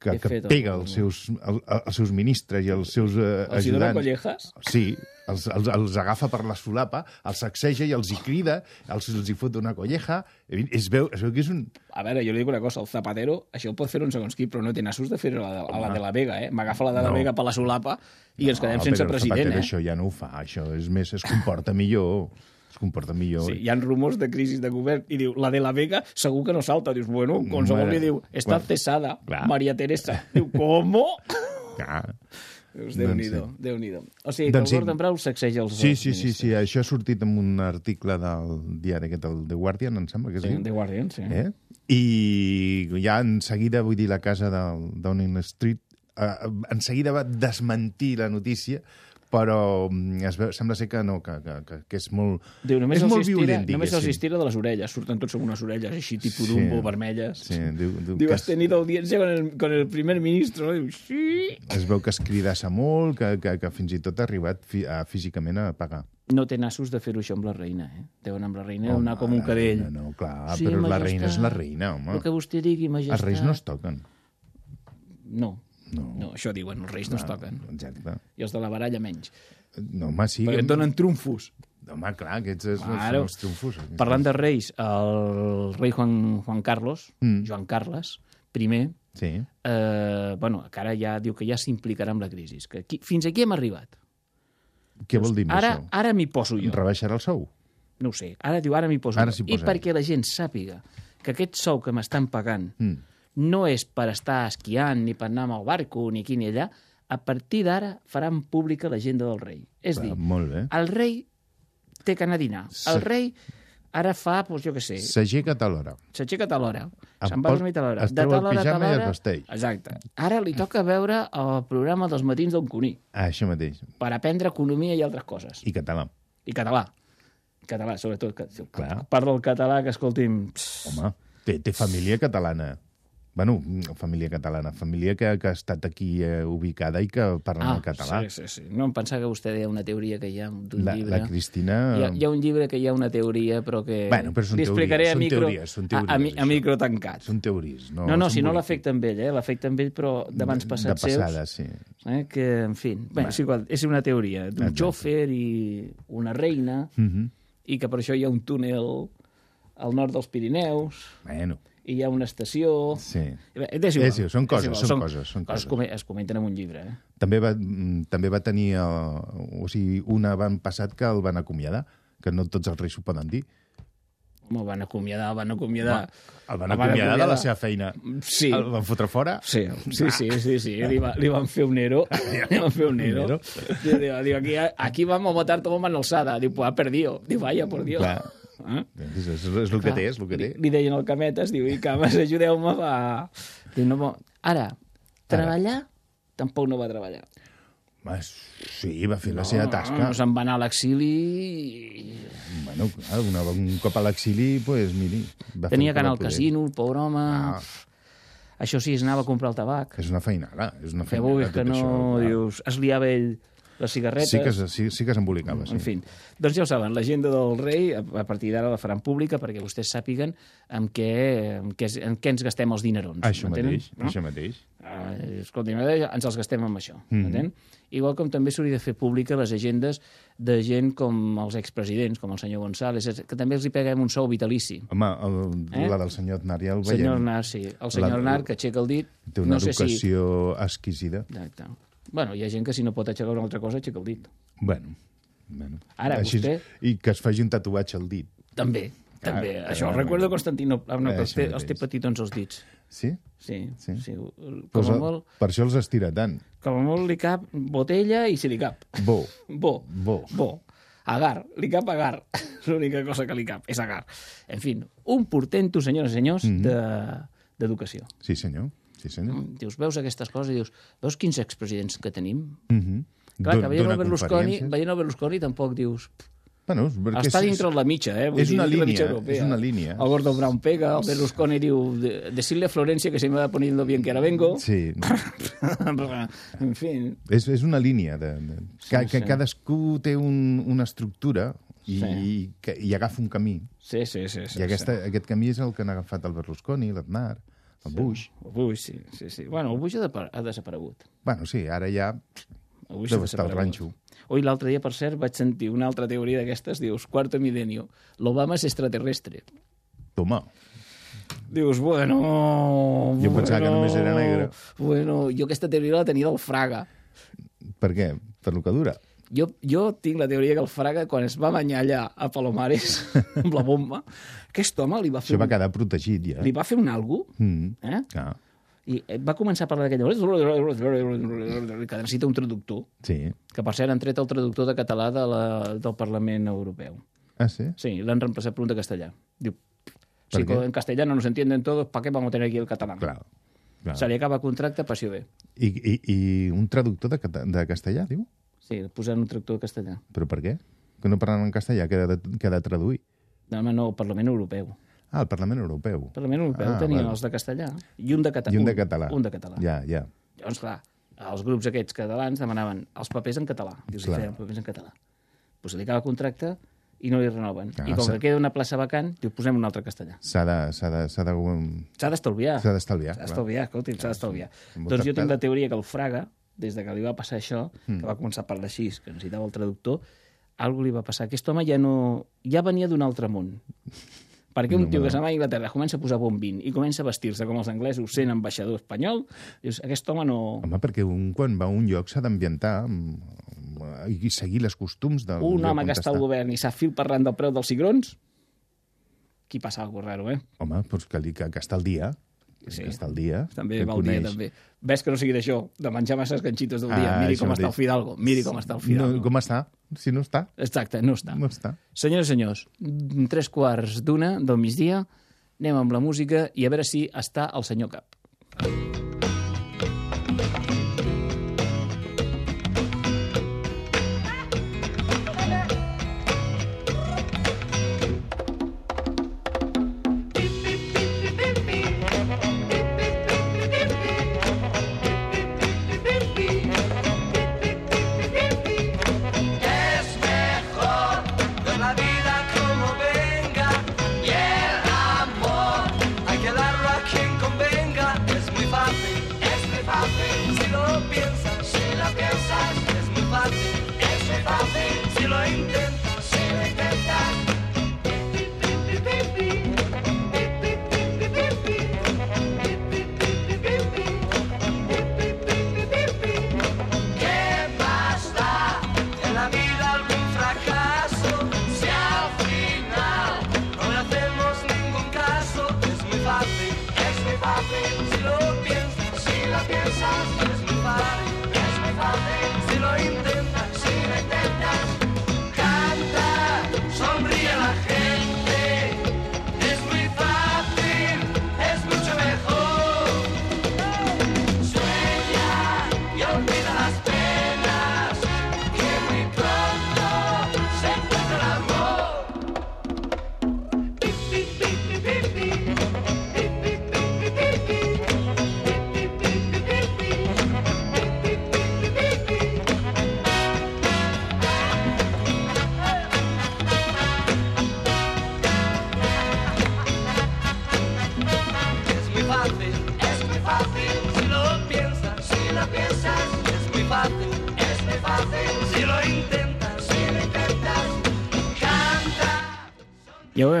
que, que fet pega els seus, el, els seus ministres i els seus eh, Els ajudants. collejas? Sí, els, els, els agafa per la solapa, els sacseja i els hi crida, els, els hi fot una colleja. Es veu, es veu que és un... A veure, jo li dic una cosa, el Zapatero, això ho pot fer un segons qui, però no té nassos de fer-ho a, la- a la de la Vega, eh? M'agafa la de la No. Vega per la solapa i ens quedem No, sense però el president, Zapatero eh? Això ja no ho fa, això és més, es comporta millor. Es comporta millor. Sí, hi ha rumors de crisi de govern i diu, la de la Vega segur que no salta. Dius, bueno, qualsevol Mare, li diu, està quan- cesada, Clar. Maria Teresa. Diu, com? Dius, Doncs Déu-n'hi-do, sí. Déu-n'hi-do. O sigui, que Doncs el sí. Gordon Brown sacseja els Sí, sí, sí, sí, això ha sortit en un article del diari aquest, el The Guardian, em sembla que Sí, sí. The Guardian, sí. Eh? I ja en seguida, vull dir, la casa del Downing Street, eh, en seguida va desmentir la notícia, però mm, es veu, sembla ser que no, que, que, que, que és molt, Diu, només és els molt estira, violent, només els diguéssim. estira de les orelles, surten tots amb unes orelles així, tipus Sí. Dumbo, vermelles. Sí, diu, diu, Diu, has es, tenido audiencia con el, con el primer ministro. Diu, sí. es veu que es cridassa molt, que, que, que fins i tot ha arribat fi, a, físicament a pagar. No té nassos de fer-ho això amb la reina, eh? Deuen amb la reina Home, anar com un la cadell. reina No, clar, Sí, però la majestat. reina és la reina, home. El que vostè digui, majestat. Els reis no es toquen. No. No. No, això diuen, els reis no es toquen. Exacte. I els de la baralla menys. No, home, sí. Perquè et donen trumfos. Home, clar, aquests és, Claro. són els triomfos. Parlant de reis, el rei Juan, Juan Carlos, Mm. Joan Carles, primer, Sí. eh, bueno, que ara ja diu que ja s'implicarà amb la crisi. Que aquí, fins aquí hem arribat. Què vol dir amb Ara, això? ara m'hi poso jo. Rebaixarà el sou? No ho sé. Ara diu, ara m'hi poso Ara jo. I perquè la gent sàpiga que aquest sou que m'estan pagant Mm. No és per estar esquiant, ni per anar amb el barco, ni aquí ni allà, a partir d'ara faran pública l'agenda del rei. És Va, dir, molt bé. el rei té que anar a dinar. El rei Ara fa, doncs jo què sé, S'aixeca a tal hora. s'aixeca a tal hora, se'n va dormir a tal hora, es treu el pijama i es vesteix. Exacte. Ara li toca veure el programa dels matins d'on Cuní Ah, això mateix. per aprendre economia i altres coses. I català. I català. Català, sobretot. que- Clar. Parla el català, que escolti'm... pss, Home, té, té família catalana. Bueno, família catalana, família que, que ha estat aquí eh, ubicada i que parla el català. Ah, Sí, sí, sí. No em pensava que vostè deia una teoria que hi ha d'un llibre. la Cristina... Hi ha, hi ha un llibre que hi ha una teoria, però que... Bueno, però són teories, a són micro, teories, són a, a, mi- teories, a micro tancat. Són teories. No, No, no, si no l'afecta amb ell, eh? l'afecta amb ell, però d'abans passats De passada, seus. sí. Eh? Que, en fi, bé, és igual, és una teoria d'un xòfer i una reina, Mhm. i que per això hi ha un túnel al nord dels Pirineus, Bueno, i hi ha una estació... sí. Bé, És igual. És igual, són és coses, igual, són coses, són Es, coses. come, es comenten en un llibre, eh? També va, mm, també va tenir... Uh, o sigui, un avant passat que el van acomiadar, que no tots els reis ho poden dir. Home, van acomiadar, van acomiadar... El van acomiadar de la seva feina. Sí. El van fotre fora. Sí, sí, sí, sí, sí. Li, va, li van fer un ero. li van fer un ero. ero. Diu, aquí, aquí vamos a matar todo en alçada. Diu, ha perdido. Diu, vaya, por Dios. Clar. Eh? És, és, és el que té, és el que té. Li, li deien al Cametes, diu, i Cames, ajudeu-me a... Diu, no, mo- ara, treballar, tampoc no va treballar. Va, sí, va fer la seva tasca. No, se'n va anar a l'exili i... Bueno, clar, una, un cop a l'exili, pues, miri... Va Tenia que anar al casino, el pobre home... Ah. Això sí, es anava a comprar el tabac. És una feinada, és una Que feinada. vulguis que no, això, dius, es liava ell les cigarretes... Sí que, sí, sí que s'embolicava, sí. En fi, doncs ja ho saben, l'agenda del rei a partir d'ara la faran pública perquè vostès sàpiguen en què, en què, en què ens gastem els dinerons. Això mateix, això mateix. Uh, escolti, ens els gastem amb això, Mhm. m'entén? Igual com també s'hauria de fer pública les agendes de gent com els expresidents, com el senyor González, que també els hi peguem un sou vitalici. Home, el, Eh? la del senyor Aznar ja el El senyor veiem. Aznar, sí. El senyor La- Aznar, que aixeca el dit... Té una no sé si... educació exquisida. Exacte. Bueno, hi ha gent que si no pot aixecar una altra cosa, aixeca el dit. Bueno, bueno. Ara, Així, vostè- I que es faci un tatuatge al dit. També, també. clar, Això, clar. recordo Constantino... Ah, no, Eh, els té, els té petitons els dits. Sí? Sí, Sí? sí. Com, Pues, a molt, Per això els estira tant. com a molt li cap botella i si li cap. Bo. Bo. Bo. Bo. Agar. Li cap agar. L'única cosa que li cap és agar. En fi, un portento, senyores i senyors, Mhm. de- d'educació. Sí, senyor. Sí, senyor. Dius, veus aquestes coses i dius, veus quins expresidents que tenim? Mm -hmm. Clar, que veient el Berlusconi, veient el Berlusconi tampoc dius... Bueno, és perquè Està és- dintre de la mitja, eh? Vull és dir, una la línia, mitja europea. és una línia. El Gordon Brown pega, el Berlusconi diu, "De- decirle a Florencia que se me va poniendo bien que ahora vengo. Sí, en fi, és, és una línia. De, de, Sí, que, que sí. cadascú té un, una estructura i, Sí. i, que, i agafa un camí. sí, sí, sí. sí I aquesta, sí. aquest camí és el que han agafat el Berlusconi, l'Aznar, el Bush. El Bush, sí, sí, sí. Bueno, el Bush ha, de, ha desaparegut. Bueno, sí, ara ja El Bush deu estar al ranxo. Oi, l'altre dia, per cert, vaig sentir una altra teoria d'aquestes, dius, quarto milenio, l'Obama és extraterrestre. Toma, Dius, bueno... Jo pensava que només era negre. Bueno, jo aquesta teoria la tenia del Fraga. per què? Per lo que dura. Jo, jo tinc la teoria que el Fraga, quan es va banyar allà a Palomares amb la bomba, aquest home li va fer, Això va quedar protegit, ja. li va fer un algo, Mm. eh? Ah, i eh, va començar a parlar d'aquella... que necessita un traductor, sí. que per cert han tret el traductor de català de la, del Parlament Europeu. Ah, sí? Sí, l'han reemplaçat per un de castellà. Diu, ¿Per si qué? en castellano nos entienden todos, ¿para qué vamos a tener aquí el catalán? Clar. clar. Se li acaba el contracte, passió bé. I, i, I un traductor de, de castellà, diu? Sí, posant un traductor de castellà. Però per què? Que no parlen en castellà, que ha de, que ha de traduir. No, home, no, el Parlament Europeu. Ah, el Parlament Europeu. El Parlament Europeu Ah, ah, tenia val. els de castellà i un de català. I un de català. Un de català. Ja, ja. Llavors, clar, els grups aquests catalans demanaven els papers en català. Dius, Clar. feien papers en català. Pues li acaba contracte i no li renoven. Clar, I com que queda una plaça vacant, diu, posem un altre castellà. S'ha de... S'ha de, s'ha de, S'ha d'estalviar. s'ha d'estalviar. S'ha d'estalviar, escolti, s'ha d'estalviar. Molt Doncs jo tinc la teoria que el Fraga, des de que li va passar això, Hmm. que va començar a parlar així, que necessitava el traductor, alguna li va passar. Aquest home ja no... ja venia d'un altre món. Perquè un No, tio que se'n va a Anglaterra comença a posar bon vin i comença a vestir-se com els anglesos, sent ambaixador espanyol, dius, aquest home no... Home, perquè un quan va a un lloc s'ha d'ambientar mm, i seguir les costums del Un home que està al govern i sap fil parlant del preu dels cigrons, aquí passa alguna raro, eh? Home, doncs que, li, que, que està al dia. Sí. que està al dia. També va al dia, també. Ves que no sigui d'això, de menjar masses ganxitos del dia. Ah, Miri això com està mateix. el Fidalgo. Miri com està el Fidalgo. No, com està? Si no està, Exacte, no està. no està. Senyores i senyors, tres quarts d'una del migdia, anem amb la música i a veure si està el senyor Cap. Es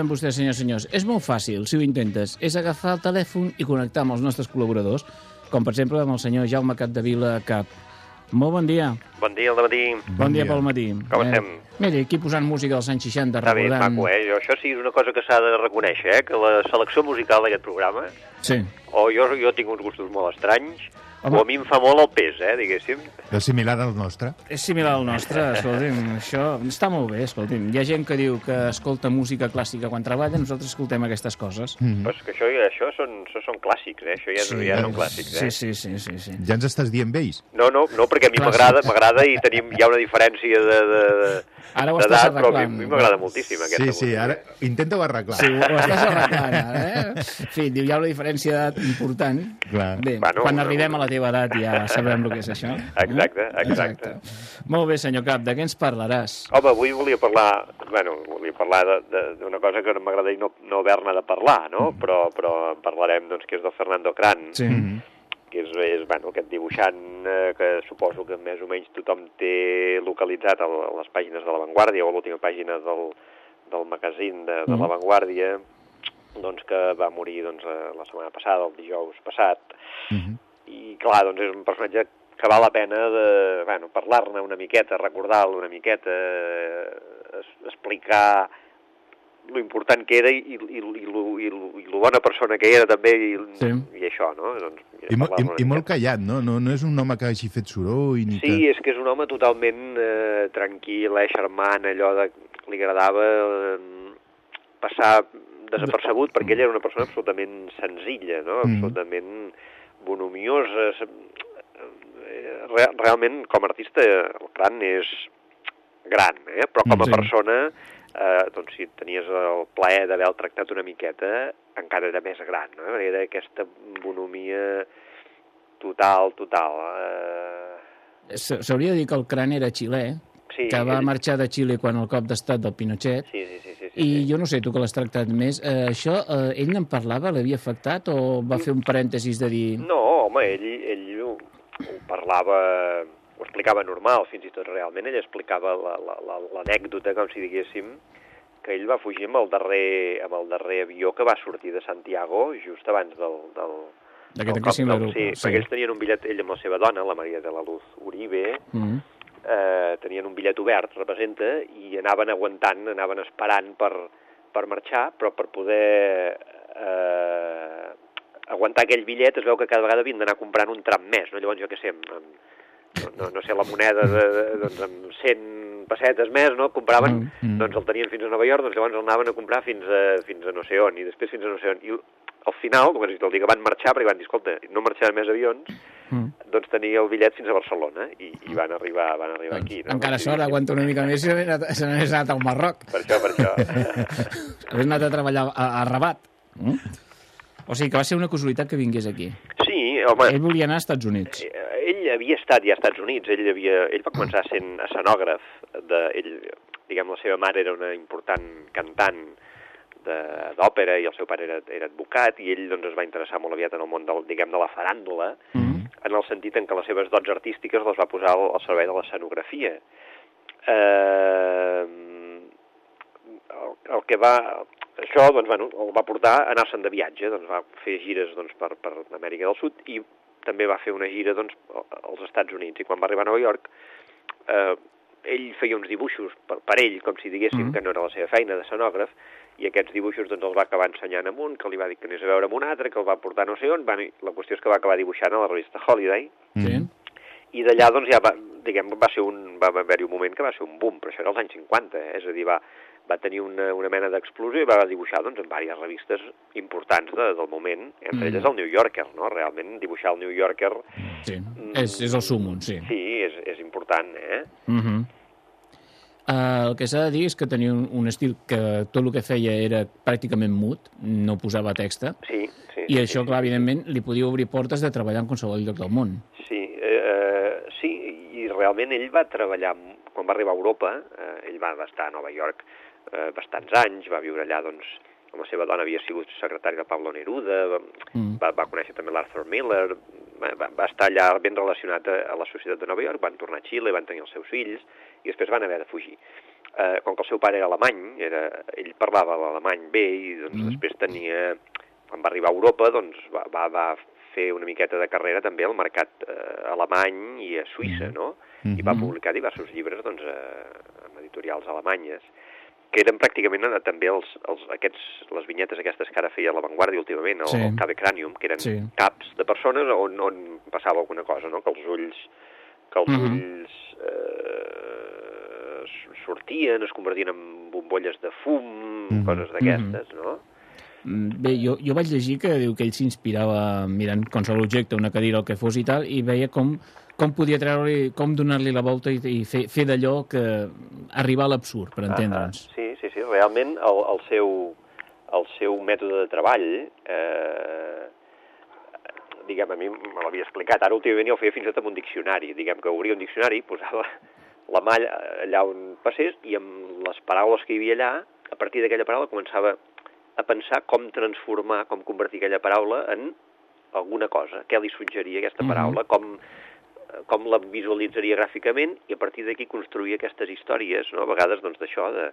Veuen vostès, senyors i senyors. És molt fàcil, si ho intentes. És agafar el telèfon i connectar amb els nostres col·laboradors, com per exemple amb el senyor Jaume Capdevila Cap. Molt bon dia. Bon dia, al matí. Bon, dia pel matí. Com estem? Mira, aquí posant música dels anys 60, Està bé, recordant... maco, eh? Jo, això sí és una cosa que s'ha de reconèixer, eh? Que la selecció musical d'aquest programa, Sí. o jo, jo tinc uns gustos molt estranys, Home. o a mi em fa molt el pes, eh, diguéssim. És similar al nostre. És similar al nostre, escolti'm, això està molt bé, escolti'm. Hi ha gent que diu que escolta música clàssica quan treballa, nosaltres escoltem aquestes coses. Mm. Però és que això, això, són, això són clàssics, eh? Això ja, sí, ja són clàssics, eh? Sí, sí, sí, sí, sí. Ja ens estàs dient vells. No, no, no, perquè a mi m'agrada i tenim, hi ha una diferència de, de, de, Ara ho estàs però a mi, arreglant. m'agrada moltíssim aquesta Sí, sí, música. ara intenta-ho arreglar. Sí, ho estàs arreglant, ara, eh? En fi, diu, hi ha una diferència d'edat important. Clar. Bé, Bueno, quan una- arribem a la teva edat ja sabrem el que és això. Exacte, exacte. Molt bé, senyor Cap, de què ens parlaràs? Home, avui volia parlar, bueno, volia parlar de- de- d'una cosa que m'agradaria no, no haver-ne de parlar, no? Però, però en parlarem, doncs, que és del Fernando Cran, Sí. Que és, és bueno, aquest dibuixant eh, que suposo que més o menys tothom té localitzat a les pàgines de La Vanguardia o a l'última pàgina del, del magazín de, de La Mhm. Vanguardia, doncs que va morir doncs, eh, la setmana passada, el dijous passat, Mhm. i clar, doncs és un personatge que val la pena de, bueno, parlar-ne una miqueta, recordar-lo una miqueta, es, explicar lo important que era i, i, i, i, lo, i, lo, i lo bona persona que era també i, Sí. i això, no? Doncs, mira, I, mo i, I molt callat, no? no? No és un home que hagi fet soroll ni Sí, que... és que és un home totalment eh, tranquil, eh, charmant, allò de... li agradava eh, passar desapercebut, perquè ell era una persona absolutament senzilla, no? Mm. absolutament bonomiosa. eh, Re realment, com a artista, el Cran és gran, eh? però com a Sí. persona, eh, doncs si tenies el plaer d'haver-lo tractat una miqueta, encara era més gran, no? Era aquesta bonomia total, total. Eh, S'hauria de dir que el cran era xilè, Sí, que va marxar de Xile quan el cop d'estat del Pinochet, Sí, sí, sí. sí, sí, i sí. jo no sé, tu que l'has tractat més, eh, això eh, ell n'en parlava, l'havia afectat, o va fer un parèntesis de dir... No, home, ell, ell ho, ho parlava, ho explicava normal, fins i tot realment. Ell explicava la- la- la- l'anècdota, com si diguéssim, que ell va fugir amb el darrer, amb el darrer avió que va sortir de Santiago just abans del... del D'aquest cop del- Sí, sí. perquè ells tenien un bitllet, ell amb la seva dona, la Maria de la Luz Uribe, Mm. eh, tenien un bitllet obert, representa, i anaven aguantant, anaven esperant per, per marxar, però per poder eh, aguantar aquell bitllet es veu que cada vegada havien d'anar comprant un tram més, no? Llavors jo què sé, amb, amb, no, no, no sé, la moneda de, de, doncs amb 100 pessetes més, no? Compraven, Mm, mm. doncs el tenien fins a Nova York, doncs llavors el anaven a comprar fins a, fins a no sé on, i després fins a no sé on. I al final, com el dia que van marxar, perquè van dir, escolta, no marxaran més avions, Mm. doncs tenia el bitllet fins a Barcelona, i, i van arribar, van arribar aquí. No? Encara Sí, sort, aguanta una mica més i se n'hagués anat- al Marroc. Per això, per això. Hagués anat a treballar a, a Rabat. Mm? O sigui que va ser una casualitat que vingués aquí. Sí, home, Ell volia anar als Estats Units. Eh, havia estat ja als Estats Units, ell, havia, ell va començar sent escenògraf, de, ell, diguem, la seva mare era una important cantant de- d'òpera i el seu pare era, era advocat i ell doncs, es va interessar molt aviat en el món del, diguem, de la faràndula, Mm. en el sentit en què les seves dots artístiques les va posar al, al servei de l'escenografia. Eh, el, el que va... Això doncs, bueno, el va portar a anar-se'n de viatge, doncs va fer gires doncs, per, per Amèrica del Sud i també va fer una gira doncs, als Estats Units. I quan va arribar a Nova York, eh, ell feia uns dibuixos per, per ell, com si diguéssim Mhm. que no era la seva feina d'escenògraf, i aquests dibuixos doncs, els va acabar ensenyant a un, que li va dir que anés a veure amb un altre, que el va portar no sé on, bueno, la qüestió és que va acabar dibuixant a la revista Holiday, Sí. i d'allà doncs ja va, diguem, va ser un, va haver-hi un moment que va ser un boom, però això era als anys 50, eh? és a dir, va, va tenir una, una mena d'explosió i va dibuixar doncs, en diverses revistes importants de, del moment, entre Mm. elles el New Yorker, no? Realment dibuixar el New Yorker, Sí. És, és el súmum, sí. sí, és, és important, eh? Mm -hmm. Uh, el que s'ha de dir és que tenia un, un estil que tot el que feia era pràcticament mut, no posava texta, Sí, sí. i això, clar, evidentment, li podia obrir portes de treballar en qualsevol lloc del món. Sí, eh, sí, i realment ell va treballar, quan va arribar a Europa, eh, ell va estar a Nova York eh, bastants anys, va viure allà, doncs, amb la seva dona havia sigut secretari de Pablo Neruda, va, Mm. va, va conèixer també l'Arthur Miller, va, va- estar allà ben relacionat a, a la societat de Nova York, van tornar a Xile, van tenir els seus fills, i després van haver de fugir. Eh, com que el seu pare era alemany, era, ell parlava l'alemany bé, i doncs, Mm. després tenia... Quan va arribar a Europa, doncs, va, va, va fer una miqueta de carrera també al mercat eh, alemany i a Suïssa, Mm. no? I va Mhm. publicar diversos llibres doncs, eh, en editorials alemanyes que eren pràcticament eh, també els, els, aquests, les vinyetes aquestes que ara feia l'avantguàrdia últimament, el, Sí. el Cabe Cranium, que eren Sí. caps de persones on, on passava alguna cosa, no? que els ulls, que els Mhm. ulls eh, sortien, es convertien en bombolles de fum, Mhm. coses d'aquestes, no? Mm, Bé, jo, jo vaig llegir que diu que ell s'inspirava mirant qualsevol objecte, una cadira, el que fos i tal, i veia com, com podia treure com donar-li la volta i, i fer, fer d'allò que arribar a l'absurd, per entendre'ns. Ah, sí, sí, sí, realment el, el, seu, el seu mètode de treball, eh, diguem, a mi me l'havia explicat, ara últimament ja ho feia fins i tot amb un diccionari, diguem que obria un diccionari, posava la mà allà, allà on passés i amb les paraules que hi havia allà, a partir d'aquella paraula començava a pensar com transformar, com convertir aquella paraula en alguna cosa, què li suggeria aquesta Mhm. paraula, com, eh, com la visualitzaria gràficament i a partir d'aquí construir aquestes històries, no? a vegades doncs d'això, de,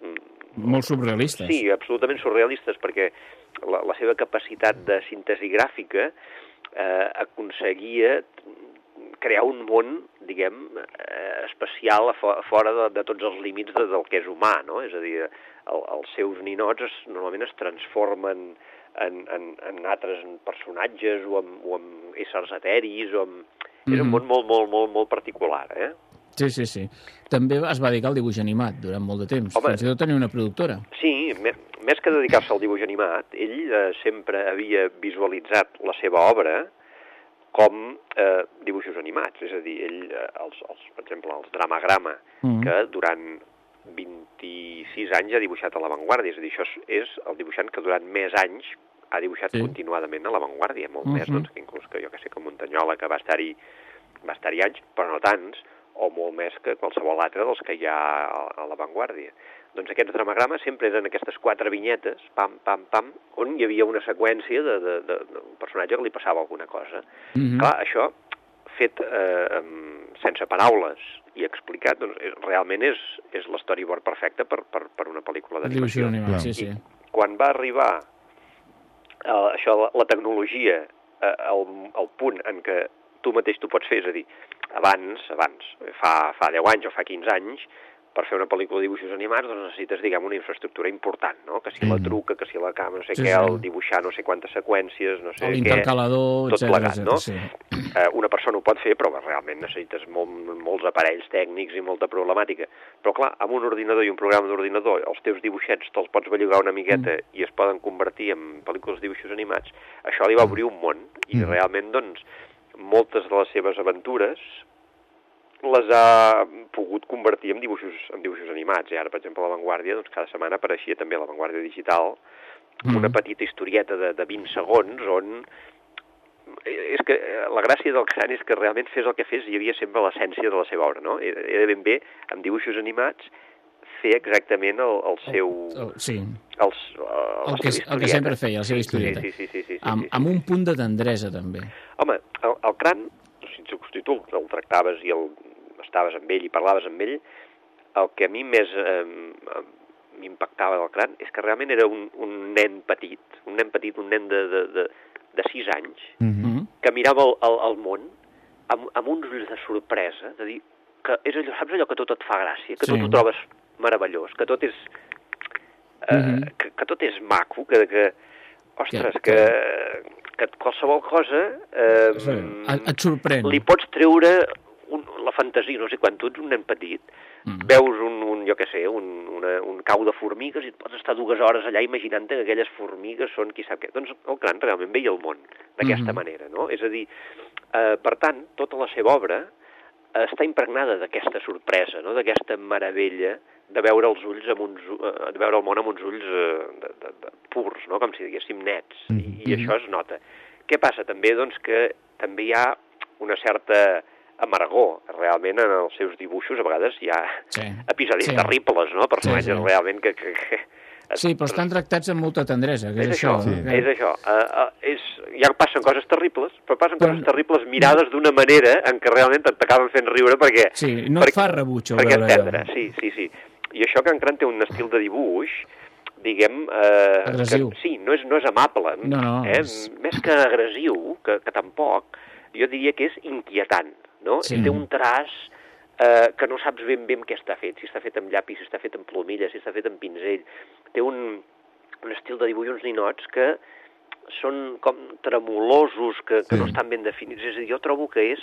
mm, Molt surrealistes. Sí, absolutament surrealistes, perquè la, la seva capacitat de síntesi gràfica eh, aconseguia crear un món, diguem, eh, especial a, fo a fora de, de tots els límits de, del que és humà, no? És a dir, el, els seus ninots es, normalment es transformen en, en, en altres personatges o en, o en éssers eteris o en... És un Mhm. món molt, molt, molt, molt particular, eh? Sí, sí, sí. També es va dedicar al dibuix animat durant molt de temps. Home. Fins i tot tenia una productora. Sí, més que dedicar-se al dibuix animat, ell eh, sempre havia visualitzat la seva obra com eh, dibuixos animats, és a dir, ell, eh, els, els, per exemple, els dramagrama, Mhm. que durant 26 anys ha dibuixat a l'avantguàrdia, és a dir, això és, és el dibuixant que durant més anys ha dibuixat Sí. continuadament a l'avantguàrdia, molt Mhm. més doncs, que inclús que jo que sé, que Montanyola, que va estar-hi va estar-hi anys, però no tants, o molt més que qualsevol altre dels que hi ha a, l'avantguàrdia. Doncs aquests dramagrames sempre eren aquestes quatre vinyetes, pam, pam, pam, on hi havia una seqüència de, de, de, d'un personatge que li passava alguna cosa. Mhm. Clar, això, fet eh, sense paraules i explicat, doncs, eh, realment és, és l'storyboard perfecte per, per, per una pel·lícula d'animació. sí, sí. Quan va arribar eh, això, la, la tecnologia eh, al, al punt en què tu mateix tu pots fer, és a dir, abans, abans, fa, fa 10 anys o fa 15 anys, per fer una pel·lícula de dibuixos animats doncs necessites, diguem, una infraestructura important, no? Que si la Mhm. truca, que si la càmera, no sé Sí, què, sí. el dibuixar no sé quantes seqüències, no sé què... L'intercalador, tot etcètera, plegat, etcètera, no? sí. Eh, una persona ho pot fer, però realment necessites molt, molts aparells tècnics i molta problemàtica. Però clar, amb un ordinador i un programa d'ordinador, els teus dibuixets te'ls pots bellugar una miqueta Mm. i es poden convertir en pel·lícules de dibuixos animats, això li va obrir un món. I Mm. realment, doncs, moltes de les seves aventures les ha pogut convertir en dibuixos, en dibuixos animats. I ara, per exemple, a La Vanguardia, doncs cada setmana apareixia també a La Vanguardia Digital Mm. una petita historieta de, de 20 segons on és que eh, la gràcia del cran és que realment fes el que fes hi havia sempre l'essència de la seva obra, no? Era, ben bé, amb dibuixos animats, fer exactament el, el seu... Oh, sí, Els, uh, el que, el que sempre feia, la seva historieta. Sí, sí, sí, sí, sí, amb, sí, sí. amb un punt de tendresa, també. Home, el, el cran, si si tu el tractaves i el, estaves amb ell i parlaves amb ell, el que a mi més eh, m'impactava del cran és que realment era un, un nen petit, un nen petit, un nen de, de, de, de 6 anys. Mm -hmm. que mirava el, el, el món amb, amb uns ulls de sorpresa, de dir que és allò, saps allò que tot et fa gràcia, que Sí. tot ho trobes meravellós, que tot és eh, Mhm. que, que tot és maco, que, que ostres, Que- que, que, qualsevol cosa eh, Sí. Et, et sorprèn. li pots treure un, la fantasia, no sé, quan tu ets un nen petit, Mm. veus un, un jo què sé, un, una, un cau de formigues i et pots estar dues hores allà imaginant que aquelles formigues són qui sap què. Doncs el Cran realment veia el món d'aquesta Mhm. manera, no? És a dir, eh, per tant, tota la seva obra eh, està impregnada d'aquesta sorpresa, no? d'aquesta meravella de veure els ulls amb uns, eh, de veure el món amb uns ulls eh, de, de, de purs, no? com si diguéssim nets, I, i Mhm. això es nota. Què passa? També doncs, que també hi ha una certa amargor, realment, en els seus dibuixos, a vegades hi ha Sí. episodis Sí. terribles, no? Personatges Sí, sí. realment que... que, que Sí, però estan tractats amb molta tendresa, que és, és això, això. Sí. que- és això. Uh, uh, és, ja passen coses terribles, però passen Però- coses terribles mirades d'una manera en què realment t'acaben fent riure perquè... Sí, no et perquè, fa rebuig és veure allò. sí, sí, sí. I això que en Cran té un estil de dibuix, diguem... Eh, Agressiu. Que, sí, no és, no és amable. No, no, eh? és- Més que agressiu, que, que tampoc, jo diria que és inquietant, no? Sí. Té un traç eh, que no saps ben bé amb què està fet, si està fet amb llapis, si està fet amb plomilla, si està fet amb pinzell. Té un, un estil de dibuix, uns ninots, que són com tremolosos, que, que Sí. no estan ben definits. És a dir, jo trobo que és,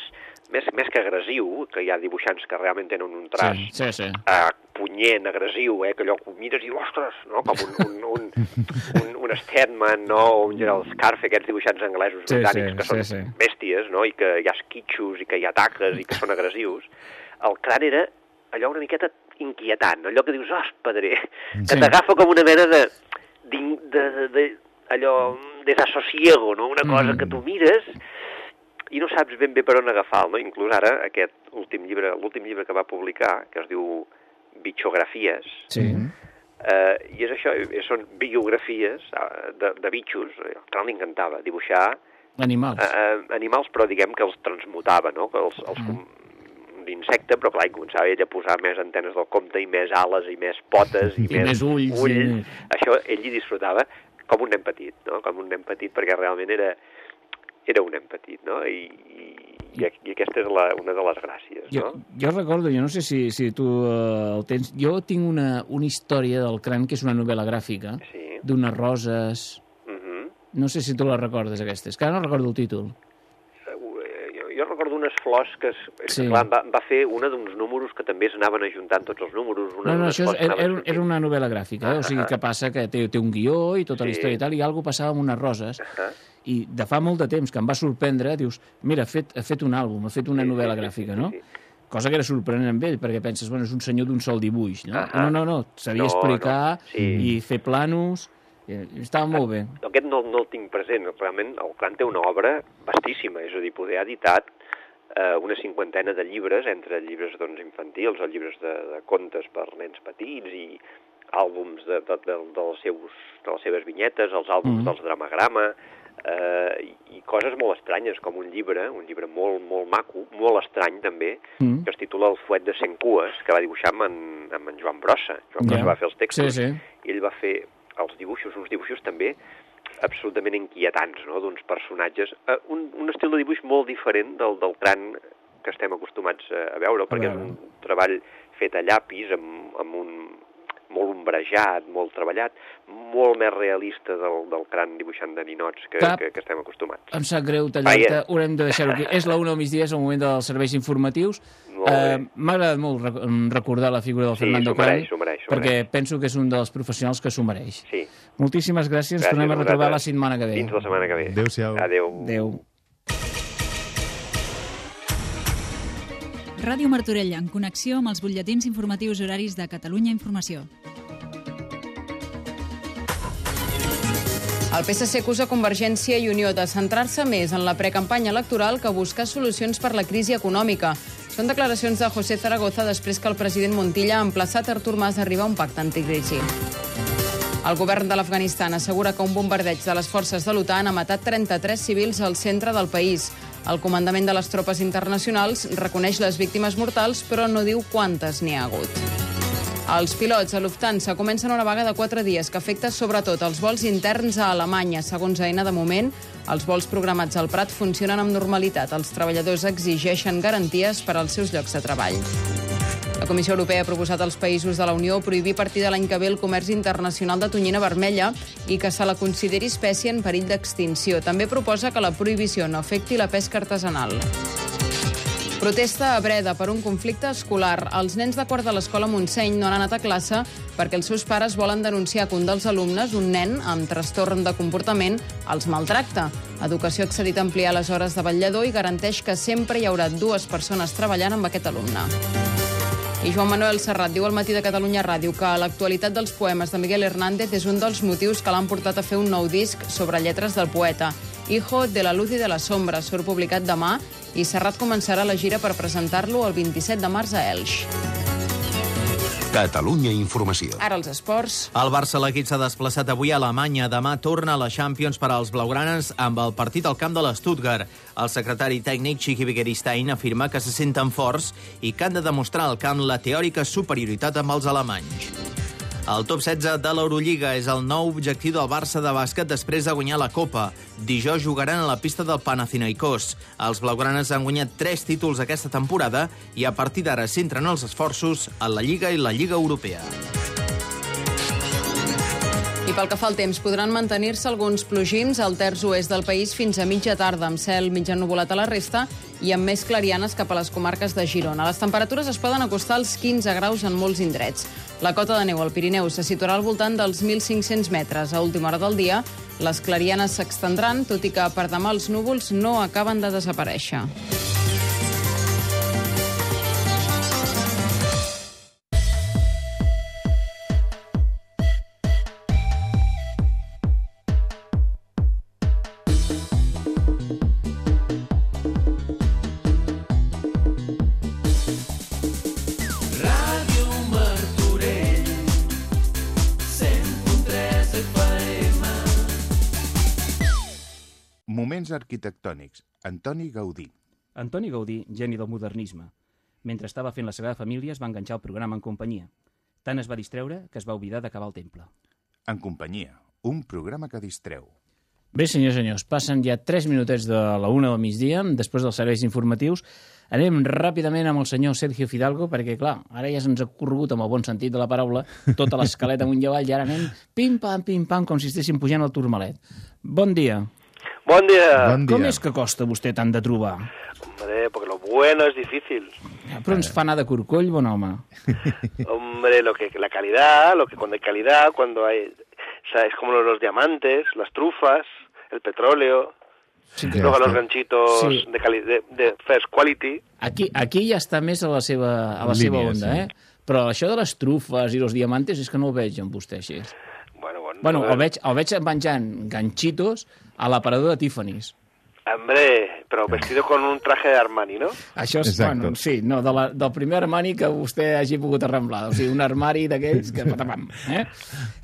més, més que agressiu, que hi ha dibuixants que realment tenen un traç Sí, sí, sí. eh, punyent, agressiu, eh, que allò que ho mires i dius, ostres, no? com un, un, un, un, un Stedman, no? o un Gerald Scarfe, aquests dibuixants anglesos Sí, britànics sí, que són sí, sí. bèsties, no? i que hi ha esquitxos i que hi ha taques i que són agressius. El cran era allò una miqueta inquietant, allò que dius, oh, padre, que Sí. t'agafa com una mena de, de, de, de, de allò, desassosiego, no? Una cosa Mm. que tu mires i no saps ben bé per on agafar no? Inclús ara, aquest últim llibre, l'últim llibre que va publicar, que es diu Bitxografies, Sí. eh, i és això, eh, són biografies eh, de, de bitxos, eh, el Cran li encantava dibuixar Animals. eh, animals, però diguem que els transmutava, no? que els, els com d'insecte, però clar, començava ell a posar més antenes del compte i més ales i més potes i, I més ulls, i ulls. més- Això ell hi disfrutava com un nen petit, no? com un nen petit, perquè realment era, era un nen petit, no? I, i, i, i aquesta és la, una de les gràcies, Jo, no? jo recordo, jo no sé si, si tu eh, el tens... Jo tinc una, una història del cran que és una novel·la gràfica Sí. d'unes roses... Mhm. No sé si tu la recordes, aquesta. És que ara no recordo el títol. Eh, Jo, jo recordo unes flors que, es, Sí. clar, va, va fer una d'uns números que també s'anaven ajuntant tots els números. Una No, no, això és, era, era, era una novel·la gràfica, eh? o sigui, Ah. que passa que té, té un guió i tota la Sí. història i tal, i alguna passava amb unes roses, Ah. I de fa molt de temps que em va sorprendre, dius, mira, ha fet, ha fet un àlbum, ha fet una Sí, sí, novel·la sí, gràfica, sí, no? sí. Cosa que era sorprenent amb ell, perquè penses, bueno, és un senyor d'un sol dibuix, no? Ahà. No, no, no, sabia No, explicar no, sí. i fer planos, estava molt bé. Aquest no, no el tinc present, realment el Clan té una obra vastíssima, és a dir, poder ha editat eh, una cinquantena de llibres, entre llibres doncs, infantils o llibres de, de contes per nens petits i àlbums de, de, de, dels seus, de les seves vinyetes, els àlbums Mhm. dels dramagrama, eh, i, coses molt estranyes, com un llibre, un llibre molt, molt maco, molt estrany també, Mm. que es titula El fuet de cent cues, que va dibuixar amb en, amb en Joan Brossa. Joan Brossa Ja. va fer els textos Sí, sí. i ell va fer els dibuixos, uns dibuixos també absolutament inquietants, no?, d'uns personatges, eh, un, un estil de dibuix molt diferent del del cran que estem acostumats a, a veure, perquè és veure. un treball fet a llapis, amb, amb un molt ombrejat, molt treballat, molt més realista del, del cran dibuixant de ninots que, Cap. que, que estem acostumats. Em sap greu tallar-te, haurem de deixar-ho aquí. És la una al migdia, és el moment dels serveis informatius. Eh, M'ha agradat molt rec- recordar la figura del Sí, Fernando s'ho mereix, Cran, s'ho mereix, s'ho perquè penso que és un dels professionals que s'ho mereix. Sí. Moltíssimes gràcies, Gràcies tornem a retrobar la setmana que ve. Fins la setmana que ve. Adéu-siau. Adéu. Adéu. Ràdio Martorell, en connexió amb els butlletins informatius horaris de Catalunya Informació. El PSC acusa Convergència i Unió de centrar-se més en la precampanya electoral que buscar solucions per la crisi econòmica. Són declaracions de José Zaragoza després que el president Montilla ha emplaçat Artur Mas a arribar a un pacte anticrisi. El govern de l'Afganistan assegura que un bombardeig de les forces de l'OTAN ha matat 33 civils al centre del país. El comandament de les tropes internacionals reconeix les víctimes mortals, però no diu quantes n'hi ha hagut. Els pilots a Lufthansa comencen una vaga de 4 dies que afecta sobretot els vols interns a Alemanya. Segons Aena, de moment, els vols programats al Prat funcionen amb normalitat. Els treballadors exigeixen garanties per als seus llocs de treball. La Comissió Europea ha proposat als països de la Unió prohibir a partir de l'any que ve el comerç internacional de tonyina vermella i que se la consideri espècie en perill d'extinció. També proposa que la prohibició no afecti la pesca artesanal. Protesta a Breda per un conflicte escolar. Els nens de quart de l'escola Montseny no han anat a classe perquè els seus pares volen denunciar que un dels alumnes, un nen amb trastorn de comportament, els maltracta. Educació ha accedit a ampliar les hores de vetllador i garanteix que sempre hi haurà dues persones treballant amb aquest alumne. I Joan Manuel Serrat diu al matí de Catalunya Ràdio que l'actualitat dels poemes de Miguel Hernández és un dels motius que l'han portat a fer un nou disc sobre lletres del poeta. Hijo de la luz y de la sombra surt publicat demà i Serrat començarà la gira per presentar-lo el 27 de març a Elx. Catalunya Informació. Ara els esports. El Barça l'equip s'ha desplaçat avui a Alemanya. Demà torna a la Champions per als blaugranes amb el partit al camp de l'Stuttgart. El secretari tècnic, Chiqui Begueristain, afirma que se senten forts i que han de demostrar al camp la teòrica superioritat amb els alemanys. El top 16 de l'Eurolliga és el nou objectiu del Barça de bàsquet després de guanyar la Copa. Dijous jugaran a la pista del Panathinaikos. Els blaugranes han guanyat 3 títols aquesta temporada i a partir d'ara centren els esforços en la Lliga i la Lliga Europea. I pel que fa al temps, podran mantenir-se alguns plogims al terç oest del país fins a mitja tarda, amb cel mitja nuvolat a la resta i amb més clarianes cap a les comarques de Girona. Les temperatures es poden acostar als 15 graus en molts indrets. La cota de neu al Pirineu se situarà al voltant dels 1.500 metres. A última hora del dia, les clarianes s'extendran, tot i que per demà els núvols no acaben de desaparèixer. Moments arquitectònics. Antoni Gaudí. Antoni Gaudí, geni del modernisme. Mentre estava fent la Sagrada Família es va enganxar al programa en companyia. Tant es va distreure que es va oblidar d'acabar el temple. En companyia. Un programa que distreu. Bé, senyors i senyors, passen ja 3 minutets de la una del migdia, després dels serveis informatius. Anem ràpidament amb el senyor Sergio Fidalgo, perquè, clar, ara ja se'ns ha corregut amb el bon sentit de la paraula tota l'escaleta amunt i avall, i ara anem pim-pam, pim-pam, com si estéssim pujant al turmalet. Bon dia. Bon dia. Bon Com dia. és que costa vostè tant de trobar? Hombre, porque lo bueno es difícil. Però ens fa anar de corcoll, bon home. Hombre, lo que la calidad, lo que cuando hay calidad, cuando hay, o sea, es como los diamantes, las trufas, el petróleo, Sí, luego los ganchitos Sí. de, cali- de, de first quality. Aquí, aquí ja està més a la seva, a la seva onda, sí. eh? Però això de les trufes i els diamantes és que no ho veig amb vostè així. Bueno, bueno. Bueno, el veig, el veig menjant ganxitos a l'aparador de Tiffany's. Hombre, pero vestido con un traje de Armani, ¿no? Això és, Exacte. bueno, sí, no, de la, del primer armari que vostè hagi pogut arramblar. O sigui, un armari d'aquells que... patapam, Eh?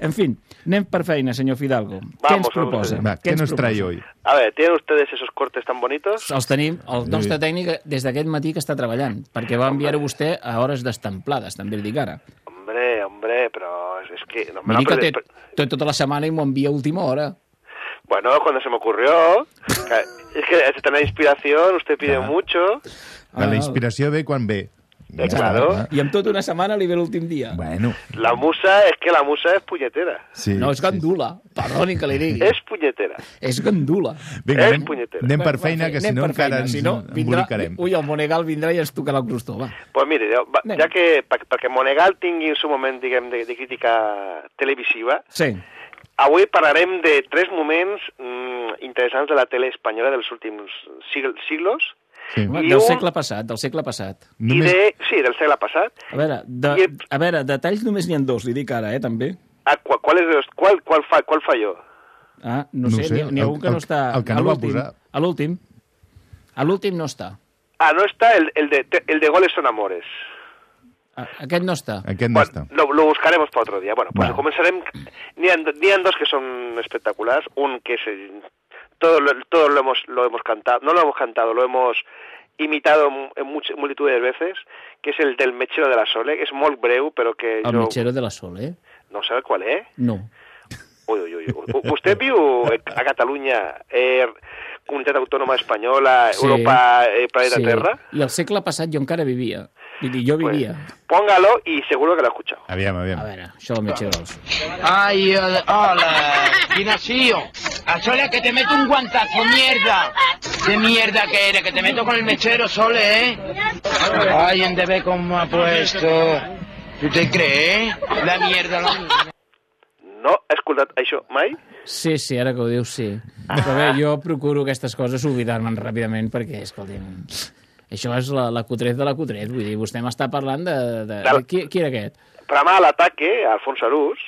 En fi, anem per feina, senyor Fidalgo. Què ens Vamos, proposa? Va, què nos proposa? trae hoy? A ver, ¿tienen ustedes esos cortes tan bonitos? Els tenim, el nostre tècnic des d'aquest matí que està treballant, perquè va enviar-ho vostè a hores destemplades, també li dic ara. Hombre, hombre, pero es, es que... No, me lo Miri que té, té tota la setmana i m'ho envia a última hora. Bueno, cuando se me ocurrió... es que tiene inspiración, usted pide Claro. mucho. La inspiració ve quan ve. Eh, claro. I amb tota una setmana li ve l'últim dia. Bueno. La musa, és que la musa és punyetera. Sí, no, és gandula. Perdoni que li digui. És punyetera. És gandula. Vinga, És anem, punyetera. anem per feina, que si Anem no encara ens si no, vindrà, embolicarem. ui, el Monegal vindrà i ens tocarà el crostó, va. Pues mire, jo, va, ja que per, perquè Monegal tingui el seu moment, diguem, de, de crítica televisiva, Sí. Avui parlarem de tres moments mm, interessants de la tele espanyola dels últims sigl siglos Sí. Del un- segle passat, del segle passat. i de... Sí, del segle passat. A veure, de, a veure, detalls només n'hi ha dos, li dic ara, eh, també. Ah, qual, qual, és de los, qual, qual, fa, qual fa jo? Ah, no, No sé, sé, n'hi ha- el- un que no el- està... el que a no va posar. A l'últim. A l'últim no està. Ah, no està el, el, de, el de goles son amores. Aquest no està. Aquest no està. Lo, lo buscaremos para otro día. Bueno, pues Va. comenzaremos. Ni dos que son espectaculares. Un que es. el- todo lo, todo lo hemos, lo hemos cantado. No lo hemos cantado, lo hemos imitado en, much- multitud de veces. Que es el del mechero de la Sole. Es molt breu, pero que El yo. metgero de la Sol, eh? No sabe cuál es. No. Uy, uy, uy. U- Usted vio a Catalunya, eh, Comunitat Autònoma Espanyola, Sí. Europa, eh, Planeta sí. Terra? I al segle passat jo encara vivia. Vull dir, jo vivia. Póngalo y seguro que lo ha escuchado. Aviam, aviam. A veure, això del metgero del Sol. Ay, hola, hola, Ignacio. A Sole que te meto un guantazo, mierda. De mierda que eres, que te meto con el mechero, Sole, ¿eh? Ay, en debe cómo ha puesto. ¿Tú te crees? La mierda, la mierda. No ha escoltat això mai? Sí, sí, ara que ho dius, sí. Però bé, jo procuro aquestes coses oblidar-me'n ràpidament perquè, escolti'm, això és la, la cutret de la cutret. Vull dir, vostè m'està parlant de... de, de qui, qui era aquest? Programa al ataque, Alfonso Arús.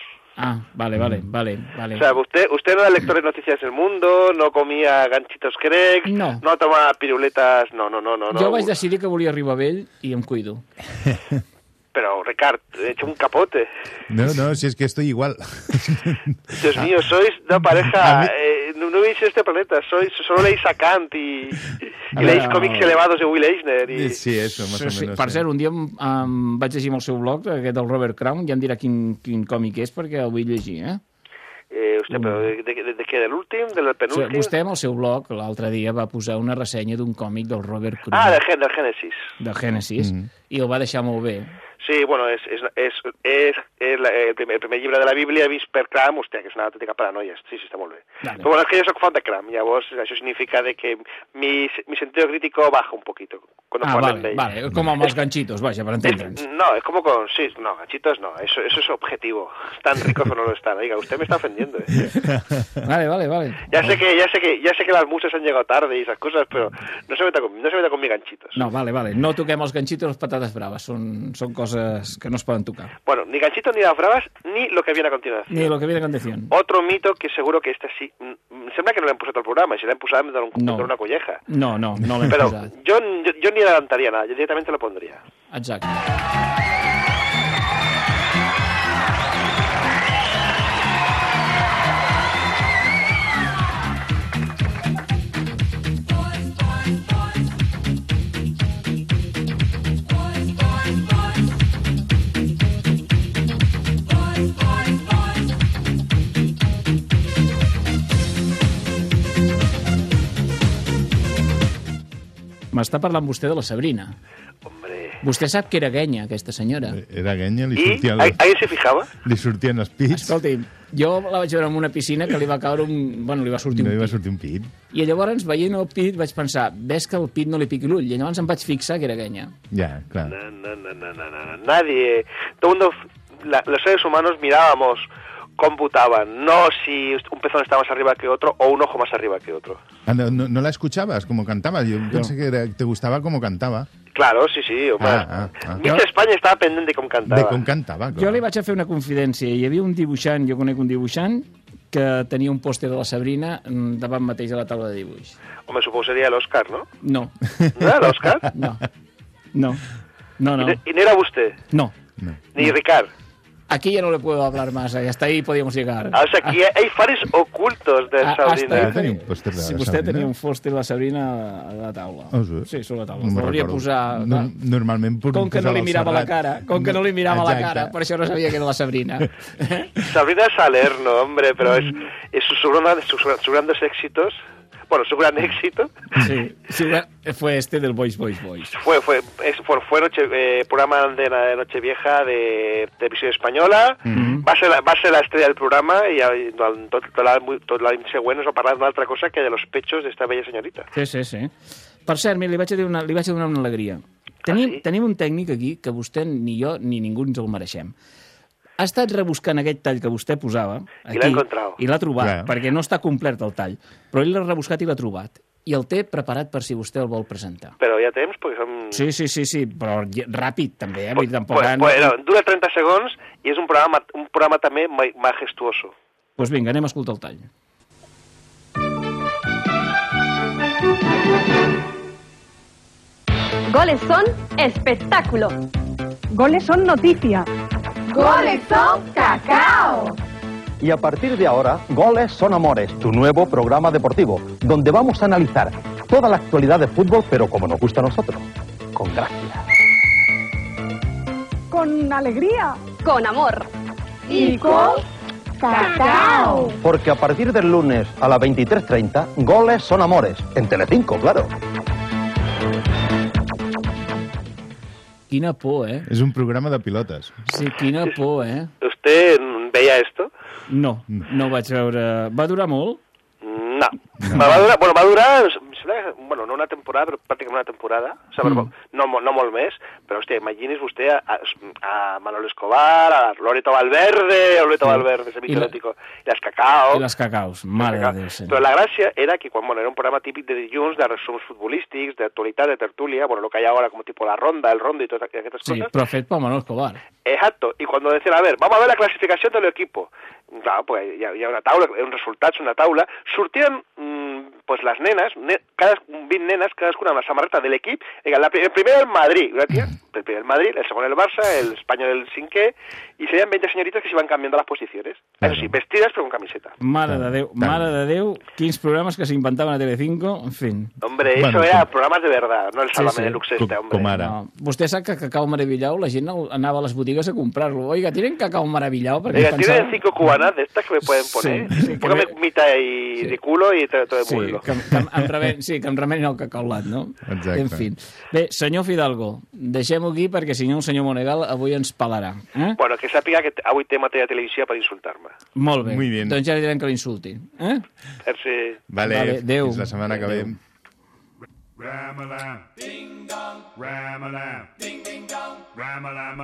Ah, vale, vale, vale, vale. O sea, usted, usted no era lector de Noticias del Mundo, no comía ganchitos Craig, No. no tomaba piruletas, no, no, no, no. no. Jo vaig decidir que volia arribar vell i em cuido. Pero, Ricard, he hecho un capote. No, no, si es que estoy igual. Dios mío, sois una pareja... eh, no, no veis este planeta, sois, solo leéis a Kant y, y leéis veure, cómics elevados de Will Eisner. Y... Sí, eso, más Sí, o sí. menos. Per sí. cert, un dia em, em vaig llegir amb el seu blog, aquest del Robert Crown, ja em dirà quin, quin còmic és perquè el vull llegir, eh? Eh, usted, pero ¿de, de, de, de qué? ¿Del último? ¿Del O sigui, penúltimo? vostè amb el seu blog l'altre dia va posar una ressenya d'un còmic del Robert Crown, Ah, del, Gen- del Génesis. de Genesis, i el va deixar molt bé. Sí, bueno, es, es, es, es, es la- el, primer, el primer llibre de la Bíblia vist per Cram, hòstia, que és una autèntica paranoia. Sí, sí, està molt bé. Vale. Però bueno, és que jo soc fan de Cram, llavors això significa de que mi, mi sentido crítico baja un poquito. Cuando Ah, vale, vale, com amb els ganchitos, vaja, per entendre'ns. No, es como con... Sí, no, gachitos no, eso, eso es objetivo. Tan ricos o no lo están. Oiga, usted me está ofendiendo. ¿eh? Vale, vale, vale. Ya sé que, ya sé que, ya sé que las musas han llegado tarde y esas cosas, pero no se meta con, no se meta con mis ganchitos. No, vale, vale. No toquem els ganchitos i les patates braves. Són, són coses que no es poden tocar. Bueno, ni ganchitos ni las bravas, ni lo que viene a continuación. Ni lo que viene a continuación. Otro mito que seguro que este sí... mm, Em sembla que no l'hem posat al programa, si l'hem posat em un, No. una colleja. No, no, no l'hem Pero posat. yo, yo, yo ni adelantaría nada, yo directamente lo pondría. Exacte. M'està parlant vostè de la Sabrina. Hombre. Vostè sap que era guenya, aquesta senyora. Era guenya, li I sortien, ¿al- ¿alguien se fijava? li sortien els pits. Escolti, jo la vaig veure en una piscina que li va caure un... Bueno, li va sortir No un li va pit. sortir un pit. I llavors, veient el pit, vaig pensar, ves que el pit no li piqui l'ull. I llavors em vaig fixar que era guenya. Ja, clar. No, no, no, no, no, no. Nadie, todo el mundo, la- los seres humanos mirábamos cómo votaban, no si un pezón está más arriba que otro o un ojo más arriba que otro. Ah, no, no, no la escuchabas como cantaba. Yo pensé que era- te gustaba como cantaba. Claro, sí, sí, home. Ah, ah, ah. Mister Espanya estava pendent de com cantava. De com cantava, clar. Jo li vaig a fer una confidència. Hi havia un dibuixant, jo conec un dibuixant, que tenia un pòster de la Sabrina mm, davant mateix de la taula de dibuix. Home, suposo seria l'Òscar, no? No. No era l'Òscar? No. No. No, no. I, no- I no era vostè? No. Ni Ricard? Aquí ya no le puedo hablar más. eh, Hasta ahí podíamos llegar. Ah, o sea, aquí hay fares ocultos de Ah, hasta Sabrina. ahí Ah, tenia un pòster de Si la vostè Sabrina. tenia un pòster de la Sabrina a la taula. Ah, sí? Sí, sobre la taula. No Podria recordo. posar... No, normalment Com que no li mirava la cara, com que no li mirava la Exacte. cara, per això no sabia que era la Sabrina. Sabrina Salerno, hombre, pero es, es sus, grandes, sus, sus grandes éxitos. Bueno, su gran éxito. Sí, sí, fue este del Boys, Boys, Boys. Fue, fue, fue, fue noche, eh, programa de la Nochevieja de Televisión Espanyola. Mhm. Va, ser la, va ser la estrella del programa i eh, durant tot, tot l'any tot següent es va parlar d'una altra cosa que de los pechos d'esta bella senyorita. Sí, sí, sí. Per cert, mira, li vaig a, dir una, li vaig a donar una alegria. Tenim, ah, sí? tenim un tècnic aquí que vostè, ni jo, ni ningú ens el mereixem. Ha estat rebuscant aquest tall que vostè posava aquí, i l'ha trobat, Clar. perquè no està complet el tall, però ell l'ha rebuscat i l'ha trobat. I el té preparat per si vostè el vol presentar. Però hi ha temps, perquè som... Sí, sí, sí, sí però ràpid també, eh? Vull dir, tampoc... Pues, pues, no, dura 30 segons i és un programa, un programa també ma- majestuoso. Pues vinga, anem a escoltar el tall. Goles son espectáculo. Goles son noticia. Goles son cacao. Y a partir de ahora, Goles son Amores, tu nuevo programa deportivo, donde vamos a analizar toda la actualidad de fútbol, pero como nos gusta a nosotros, con gracia. Con alegría. Con amor. Y con cacao. Porque a partir del lunes a las 23.30, Goles son Amores, en Telecinco, claro. Quina por, eh? És un programa de pilotes. Sí, quina por, eh? ¿Usted veía esto? No, no vaig veure... Va durar molt? No. Va, va durar, bueno, va durar, que, bueno, no una temporada, però pràcticament una temporada, Mm. no, no molt més, però, hòstia, imagini's vostè a, a, Manolo Escobar, a Loreto Valverde, a Loreto Sí. Valverde, ese mitològico, i les Cacao. I les cacaus, mare de Déu, senyor. Però la gràcia era que quan bueno, era un programa típic de dilluns, de resums futbolístics, d'actualitat, de tertúlia, bueno, lo que hay ahora como tipo la ronda, el rondo y todas aquestes Sí, cosas. però fet per Manolo Escobar. Exacto, y cuando decían, a ver, vamos a ver la clasificación del equipo. Claro, pues hi ha, hi ha una taula, un resultats, una taula. Sortien mm, pues las nenas, ne cada 20 nenes, cadascuna amb la samarreta de l'equip. La, el primer el Madrid, una tía, el primer el Madrid, el segundo el Barça, el español el cinquè, y serían 20 señoritas que se iban cambiando las posiciones. Eso sí, vestidas pero con camiseta. Mare de Déu, mare de Déu, quins programes que s'inventaven a Telecinco, en fin. Hombre, eso Bueno, era sí. programas de verdad, no el Sí, Sálvame sí. de Lux este, hombre. No. Vostè sap que cacau maravillao, la gent anava a les botigues a comprar-lo. Oiga, ¿tienen cacao maravillao? Perquè Diga, pensava- tienen cinco cubanas de estas que me pueden poner. Sí, sí, que mitad y de culo y todo, todo de Sí, muslo. que, que, em remen, sí, que em remenin el cacaulat, no? Exacte. En fi. Bé, senyor Fidalgo, deixem-ho aquí perquè si no el senyor Monegal avui ens pelarà. Eh? Bueno, que sàpiga que avui té matèria televisiva per insultar-me. Molt bé. Muy bien. Doncs ja li direm que l'insulti. Eh? Merci. Vale, Vale, adéu. fins la setmana que ve. Adéu. Ram-a-lam, ding dong, ram-a-lam, ding ding dong, ram-a-lam,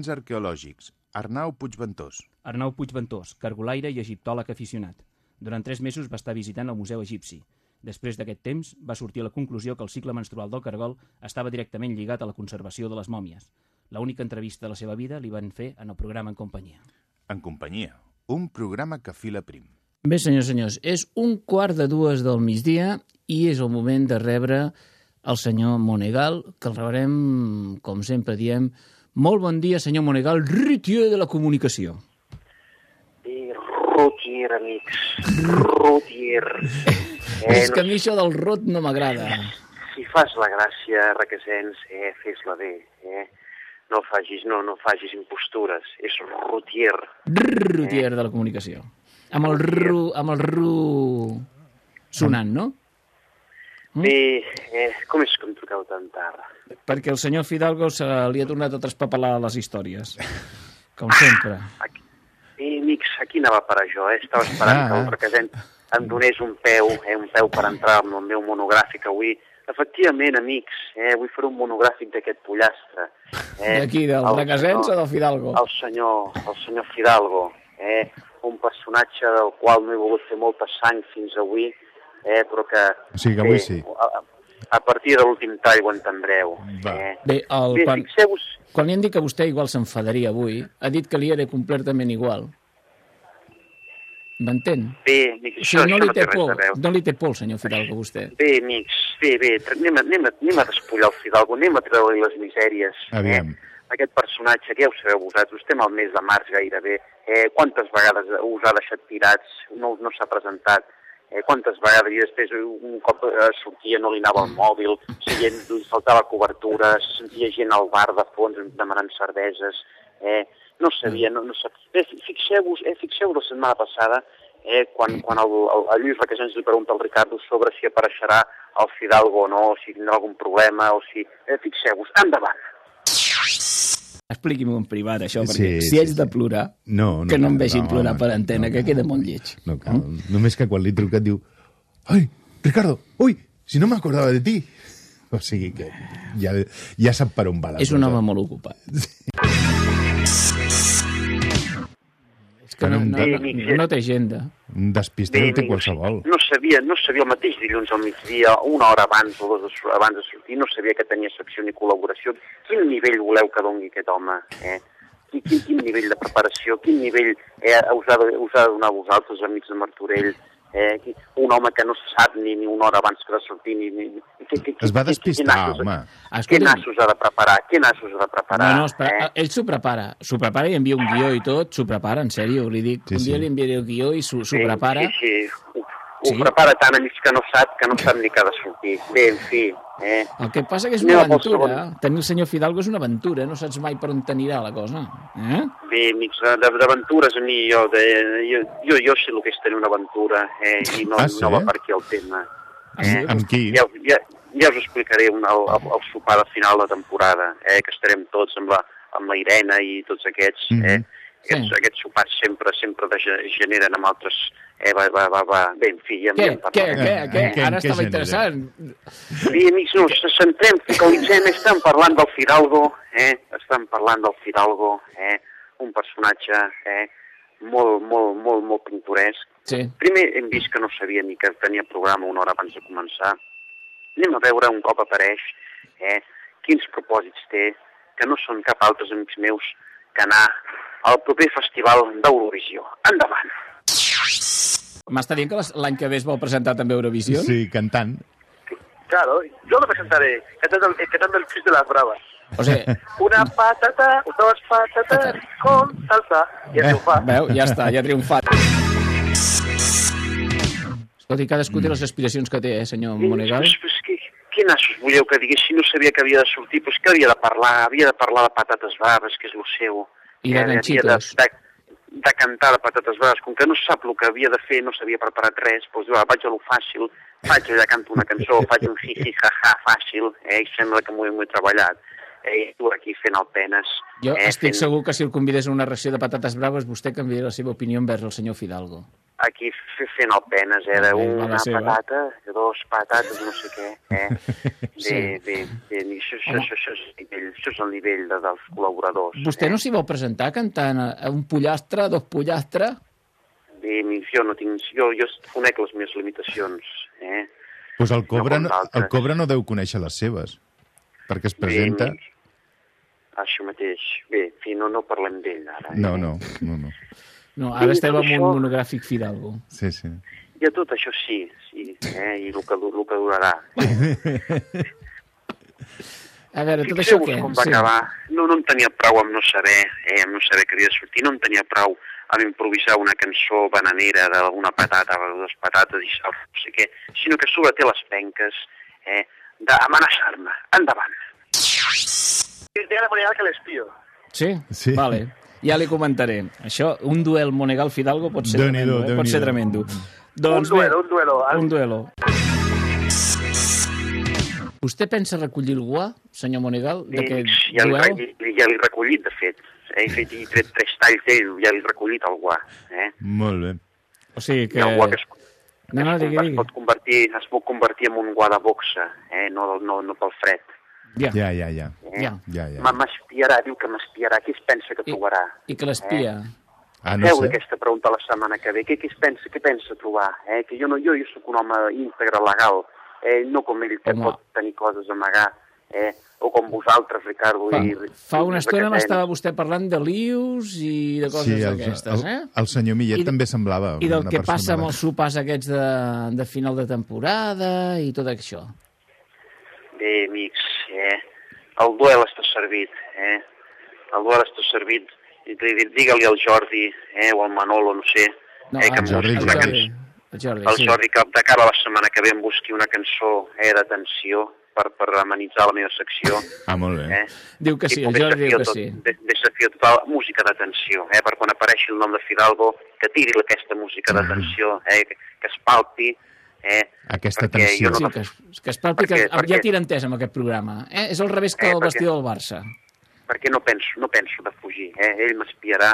Monuments arqueològics. Arnau Puigventós. Arnau Puigventós, cargolaire i egiptòleg aficionat. Durant tres mesos va estar visitant el Museu Egipci. Després d'aquest temps, va sortir a la conclusió que el cicle menstrual del cargol estava directament lligat a la conservació de les mòmies. L'única entrevista de la seva vida li van fer en el programa En companyia. En companyia. Un programa que fila prim. Bé, senyors i senyors, és un quart de dues del migdia i és el moment de rebre el senyor Monegal, que el rebrem, com sempre diem, molt bon dia, senyor Monegal, ritier de la comunicació. I Rutier, amics. Rutier. Eh, és que a mi això del rot no m'agrada. Si fas la gràcia, Requesens, eh, fes-la bé, eh? No facis, no, no facis impostures. És Rutier. Rutier de la comunicació. Amb el ru, amb el ru sonant, no? Mm? Bé, eh, com és que em truqueu tan tard? Perquè el senyor Fidalgo se li ha tornat a traspapelar les històries. Com sempre. Bé, amics, aquí anava per això, eh? Estava esperant Ah. que el Requesens em donés un peu, eh, un peu per entrar en el meu monogràfic avui. Efectivament, amics, eh, vull fer un monogràfic d'aquest pollastre. Eh, D'aquí, del senyor- o del Fidalgo? El senyor, el senyor Fidalgo, eh, un personatge del qual no he volgut fer molta sang fins avui, eh, però que... O sigui que avui sí. A, a partir de l'últim tall ho entendreu. Va. Eh? Bé, el, Bé, quan, fixeu-vos... quan li han dit que vostè igual s'enfadaria avui, ha dit que li era completament igual. M'entén? Bé, amics, O això, sigui, no això li no té té res por, a veure. no li té por el senyor Fidalgo, vostè. Bé, amics, bé, bé, anem a, anem a, anem a despullar el Fidalgo, anem a treure-li les misèries. Aviam. Eh? Aquest personatge, que ja ho sabeu vosaltres, estem al mes de març gairebé, eh? quantes vegades us ha deixat tirats, no, no s'ha presentat, eh? quantes vegades, després un cop eh, sortia no li anava el mòbil, si gent, li faltava cobertura, se sentia gent al bar de fons demanant cerveses, eh? no sabia, no, no sap... Bé, fixeu-vos, eh, fixeu la setmana passada, eh, quan, quan el, el, el Lluís Requesens li pregunta al Ricardo sobre si apareixerà el Fidalgo o no, o si tindrà algun problema, o si... Eh, fixeu-vos, endavant. Expliqui-m'ho en privat, això, Sí, perquè sí, si haig de plorar, No, no que no em cal, vegin no, plorar no, per antena, no que queda molt lleig. No cal. Només que quan li truca et diu Ai, Ricardo, ui, si no m'acordava de ti. O sigui que ja, ja sap per on va la És un cosa. home molt ocupat. És que no, no, no, no té agenda. Un despistat en té qualsevol. No sabia, no sabia el mateix dilluns al migdia, una hora abans o dos de, abans de sortir, no sabia que tenia secció ni col·laboració. Quin nivell voleu que doni aquest home? Eh? Quin, quin, quin nivell de preparació, quin nivell eh, us, ha de, us ha de donar a vosaltres, amics de Martorell? Eh? Un home que no sap ni, ni una hora abans que de sortir, ni... ni que, que, Es va que- que- despistar, què nassos- home. Què Escolti'm. nassos ha de preparar? Què nassos ha de preparar? No, no, espera, eh? ell s'ho prepara, s'ho prepara i envia un guió i tot, s'ho prepara, en sèrio, li dic, Sí, un dia sí. li enviaré el guió i s'ho Sí, prepara. Sí, sí. Ho, ho prepara tant, amics, que no sap, que no sap ni que ha de sortir. Bé, en fi, eh? El que passa que és una aventura. Tenir el senyor Fidalgo és una aventura, no saps mai per on t'anirà la cosa. Eh? Bé, amics, d'aventures a mi, jo, de, jo, jo, jo sé el que és tenir una aventura, eh, i no, Ah, sí? no va per aquí el tema. Ah, sí? Amb qui? Ja, ja, ja us explicaré un, el, el, el sopar de final de temporada, eh, que estarem tots amb la, amb la Irene i tots aquests, Mhm. eh, aquests, aquests sopars sempre, sempre generen amb altres... Eh, va, va, va, va. Bé, en fi, ja, Què, ja en què, què, què? què- Ara estava genera? interessant. Sí, amics, no, se centrem, focalitzem, estem parlant del Fidalgo, eh? estem parlant del Fidalgo, eh? un personatge eh? molt, molt, molt, molt pintoresc. Sí. Primer hem vist que no sabia ni que tenia programa una hora abans de començar. Anem a veure un cop apareix eh? quins propòsits té, que no són cap altres amics meus que anar al proper festival d'Eurovisió. Endavant! M'està dient que l'any que ve es vol presentar també Eurovisió? Sí, cantant. Claro, yo lo presentaré, cantando, el- cantando el quiz de las bravas. O sigui, Una patata, dos patatas con salsa y Eh, el sofá. veu, ja està, ja ha triomfat. Escolti, cadascú té les aspiracions que té, eh, senyor Monegal? Què, nassos voleu que digués? Si no sabia que havia de sortir, pues que havia de parlar? Havia de parlar de patates braves, que és el seu. I de havia ganxitos. De, de, de cantar de patates braves. Com que no sap el que havia de fer, no s'havia preparat res, doncs va, vaig a lo fàcil, vaig allà, canto una cançó, faig un hi-hi, ha-ha fàcil, eh, i sembla que m'ho he, he treballat. eh, tu aquí fent el penes. Jo eh, estic fent, segur que si el convidés a una ració de patates braves, vostè canviaria la seva opinió envers el senyor Fidalgo. Aquí fent el penes, eh, la seva. patata, de dos patates, no sé què, eh? Bé, Sí. bé, bé, i això, això, això, això, és el nivell, això és el nivell de, dels col·laboradors. Vostè no s'hi vol presentar cantant un pollastre, dos pollastres? Bé, jo no tinc... Jo, jo conec les meves limitacions, eh? Pues el Cobra, no, el Cobra no deu conèixer les seves, perquè es presenta... amics. Això mateix. Bé, en fi, no, no parlem d'ell ara. No, no, no, no. No, ara Sí, estem amb un això- monogràfic Fidalgo. Sí, sí. I a tot això sí, sí, eh? I el que, el que durarà. A veure, tot això què? com va Sí. acabar. No, no en tenia prou amb no saber, eh, amb no saber que havia de sortir, no en tenia prou amb improvisar una cançó bananera d'alguna patata, de dues patates i sal, no sé què, sinó que a sobre té les penques eh, d'amenaçar-me. Endavant. Té la moneda que l'espio. Sí? Sí. Vale. Ja li comentaré. Això, un duel Monegal-Fidalgo pot ser tremendo. Eh? Pot ser tremendo. Doncs un duelo, bé, un duelo. un duelo. Vostè pensa recollir el guà, senyor Monegal, d'aquest Ja duel? re- ja l'he recollit, de fet. Eh, He fet he tret tres talls d'ell, ja l'he recollit el guà. Eh? Molt bé. O sigui que... Hi ha un guà que es, No, no, digui, es, digui. pot convertir, es pot convertir en un guà de boxa, eh? no, no, no pel fred. Ja. Ja, ja, ja. Eh? Ja. Ja, ja. M'espiarà, diu que m'espiarà. Qui es pensa que trobarà? I que l'espia. Ah, no Feu sé. aquesta pregunta la setmana que ve. Què, què, es pensa, què pensa trobar? Eh? Que jo, no, jo, jo sóc un home íntegre, legal, eh? no com ell que Home. pot tenir coses a amagar, eh? o com vosaltres, Ricardo. Fa, i, fa una i estona m'estava vostè parlant de lius i de coses Sí, el, d'aquestes, el, eh? el senyor Millet I també semblava I del que passa amb els sopars aquests de, de final de temporada i tot això. Bé, amics, eh? el duel està servit, eh? el duel està servit. Digue-li al Jordi, eh? o al Manolo, no sé, No, eh? que em Jordi, Jordi, cançó. el Jordi, el sí. Jordi, que de cara a la setmana que ve em busqui una cançó eh, de tensió per, per amenitzar la meva secció. Ah, molt bé. Eh? Diu que sí, el Jordi diu que tot- sí. de- Desafio total, música d'atenció, eh? per quan apareixi el nom de Fidalgo, que tiri aquesta música d'atenció, eh? que, que es palpi, eh? Aquesta perquè tensió. no Sí, que, es- que es palpi que Perquè- ja perquè- tira entès amb aquest programa. Eh? És al revés que Eh, el perquè- vestidor del Barça. perquè no penso, no penso de fugir, eh? ell m'espiarà,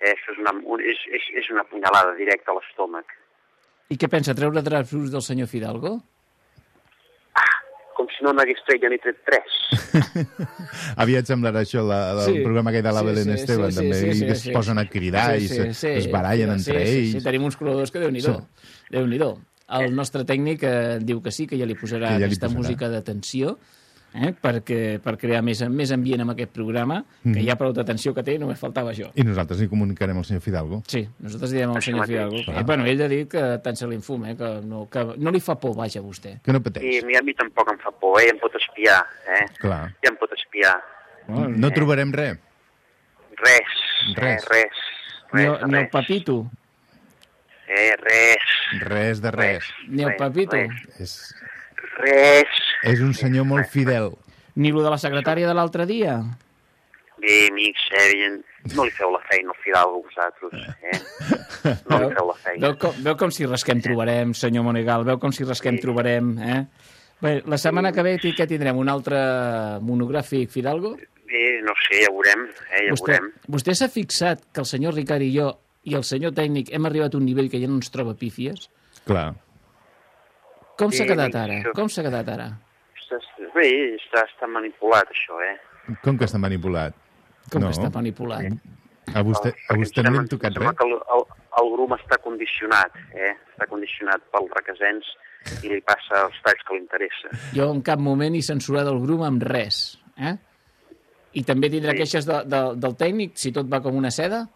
eh? això és una, un, és, és, és una punyalada directa a l'estómac. I què pensa, treure draps del senyor Fidalgo? Com si no n'hagués tret ja n'he tret tres. Aviat semblarà això la, la, Sí. el programa aquell de la Sí, Belén sí, Esteban, sí, també, sí, sí, i que sí. es posen a cridar i se, es barallen sí, entre sí, ells. Sí, sí, tenim uns col·laboradors que Déu-n'hi-do. Sí. Déu-n'hi-do. El nostre tècnic eh, diu que sí, que ja li posarà Que ja li aquesta posarà. música de tensió eh, perquè, per crear més, més ambient amb aquest programa, que Mhm. ja prou d'atenció que té, només faltava això. I nosaltres li comunicarem al senyor Fidalgo. Sí, nosaltres direm al senyor. Fidalgo. Eh, bueno, ell ha dit que tant se li enfum, eh, que, no, que no li fa por, vaja, a vostè. Que no pateix. I a mi, a mi tampoc em fa por, eh? em pot espiar, eh? Clar. ja em pot espiar. No trobarem res. Res, Res. Eh, res, res, ni el res. papito, Eh, res, Res de res. ni el res, papito, res. És, res. és un senyor molt fidel. ni lo de la secretària de l'altre dia. Bé, amics, eh? bien, no li feu la feina al Fidalgo, vosaltres, eh? No li feu la feina. Veu com, veu com si rasquem trobarem, senyor Monegal, veu com si rasquem trobarem, eh? Bé, la setmana que ve què tindrem? Un altre monogràfic Fidalgo? Bé, no sé, ja veurem, eh? Ja Vostè, veurem. vostè s'ha fixat que el senyor Ricard i jo i el senyor tècnic hem arribat a un nivell que ja no ens troba pífies? Clar. Com s'ha Sí, quedat això- ara? Com s'ha quedat ara? Bé, està, està manipulat, això, eh? Com que està manipulat? Com no. que està manipulat? A vostè, a vostè no li hem tocat res? que el, el, el grum està condicionat, eh? Està condicionat pel requesens i li passa els talls que li interessa. Jo en cap moment he censurat el grup amb res, eh? I també tindrà Sí. queixes de, de, del tècnic, si tot va com una seda?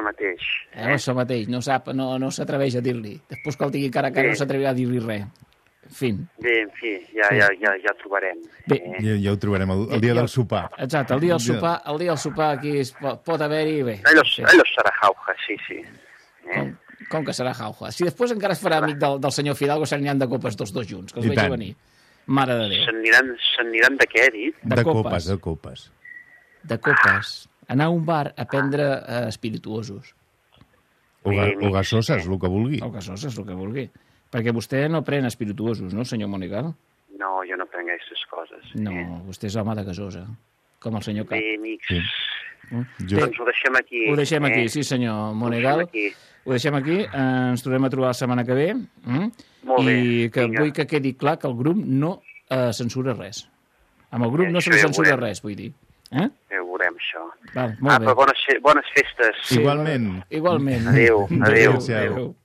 Això mateix. Eh, això mateix, no sap, no, no s'atreveix a dir-li. Després que el tingui cara a cara Sí. no s'atrevirà a dir-li res. En fi. Bé, en fi, ja, Sí. ja, ja, ja trobarem. Bé. Eh? Ja, ja ho trobarem, el, el dia del sopar. Exacte, el dia del sopar, el dia del sopar aquí es, pot, pot haver-hi... Bé, Allò, sí. allò serà jauja, sí, sí. com, com que serà jauja? Si després encara es farà amic del, del senyor Fidalgo, se n'aniran de copes tots dos junts, que els I veig tant. venir. Mare de Déu. S'aniran s'aniran de què, he dit? De De copes. copes, de copes. De copes. Anar a un bar a prendre eh, espirituosos. O, ga, o gasoses, el que vulgui. O gasoses, el que vulgui. Perquè vostè no pren espirituosos, no, senyor Monegal? No, jo no prenc aquestes coses. No, vostè és home de gasosa, com el senyor Cap. Bé, amics, Sí. jo... doncs ho deixem aquí. Ho deixem aquí, eh? sí senyor Monegal. Ho deixem aquí. Ho deixem aquí, eh, ens tornem a trobar la setmana que ve. Mm? Molt bé, I que vinga. vull que quedi clar que el grup no eh, censura res. Amb el grup Bé, no se li censura res, vull dir. Eh? Ja veurem, això. Val, molt bé. Apa, bones, fe bones festes. Sí, Igualment. igualment. Adéu, adéu. Adéu-siau. Adéu.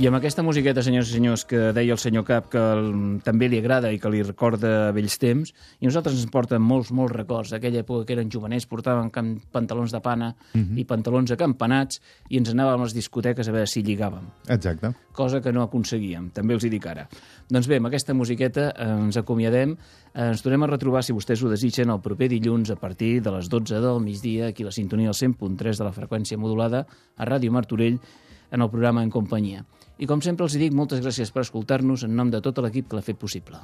I amb aquesta musiqueta, senyors i senyors, que deia el senyor Cap que el, també li agrada i que li recorda vells temps, i nosaltres ens porten molts, molts records d'aquella època que eren jovenets, portaven pantalons de pana Mhm. i pantalons acampanats i ens anàvem a les discoteques a veure si lligàvem Exacte. cosa que no aconseguíem, també els hi dic ara. Doncs bé, amb aquesta musiqueta eh, ens acomiadem, eh, ens tornem a retrobar, si vostès ho desitgen, el proper dilluns a partir de les 12 del migdia, aquí a la sintonia del 100.3 de la freqüència modulada, a Ràdio Martorell, en el programa En Companyia. I com sempre els dic, moltes gràcies per escoltar-nos en nom de tot l'equip que l'ha fet possible.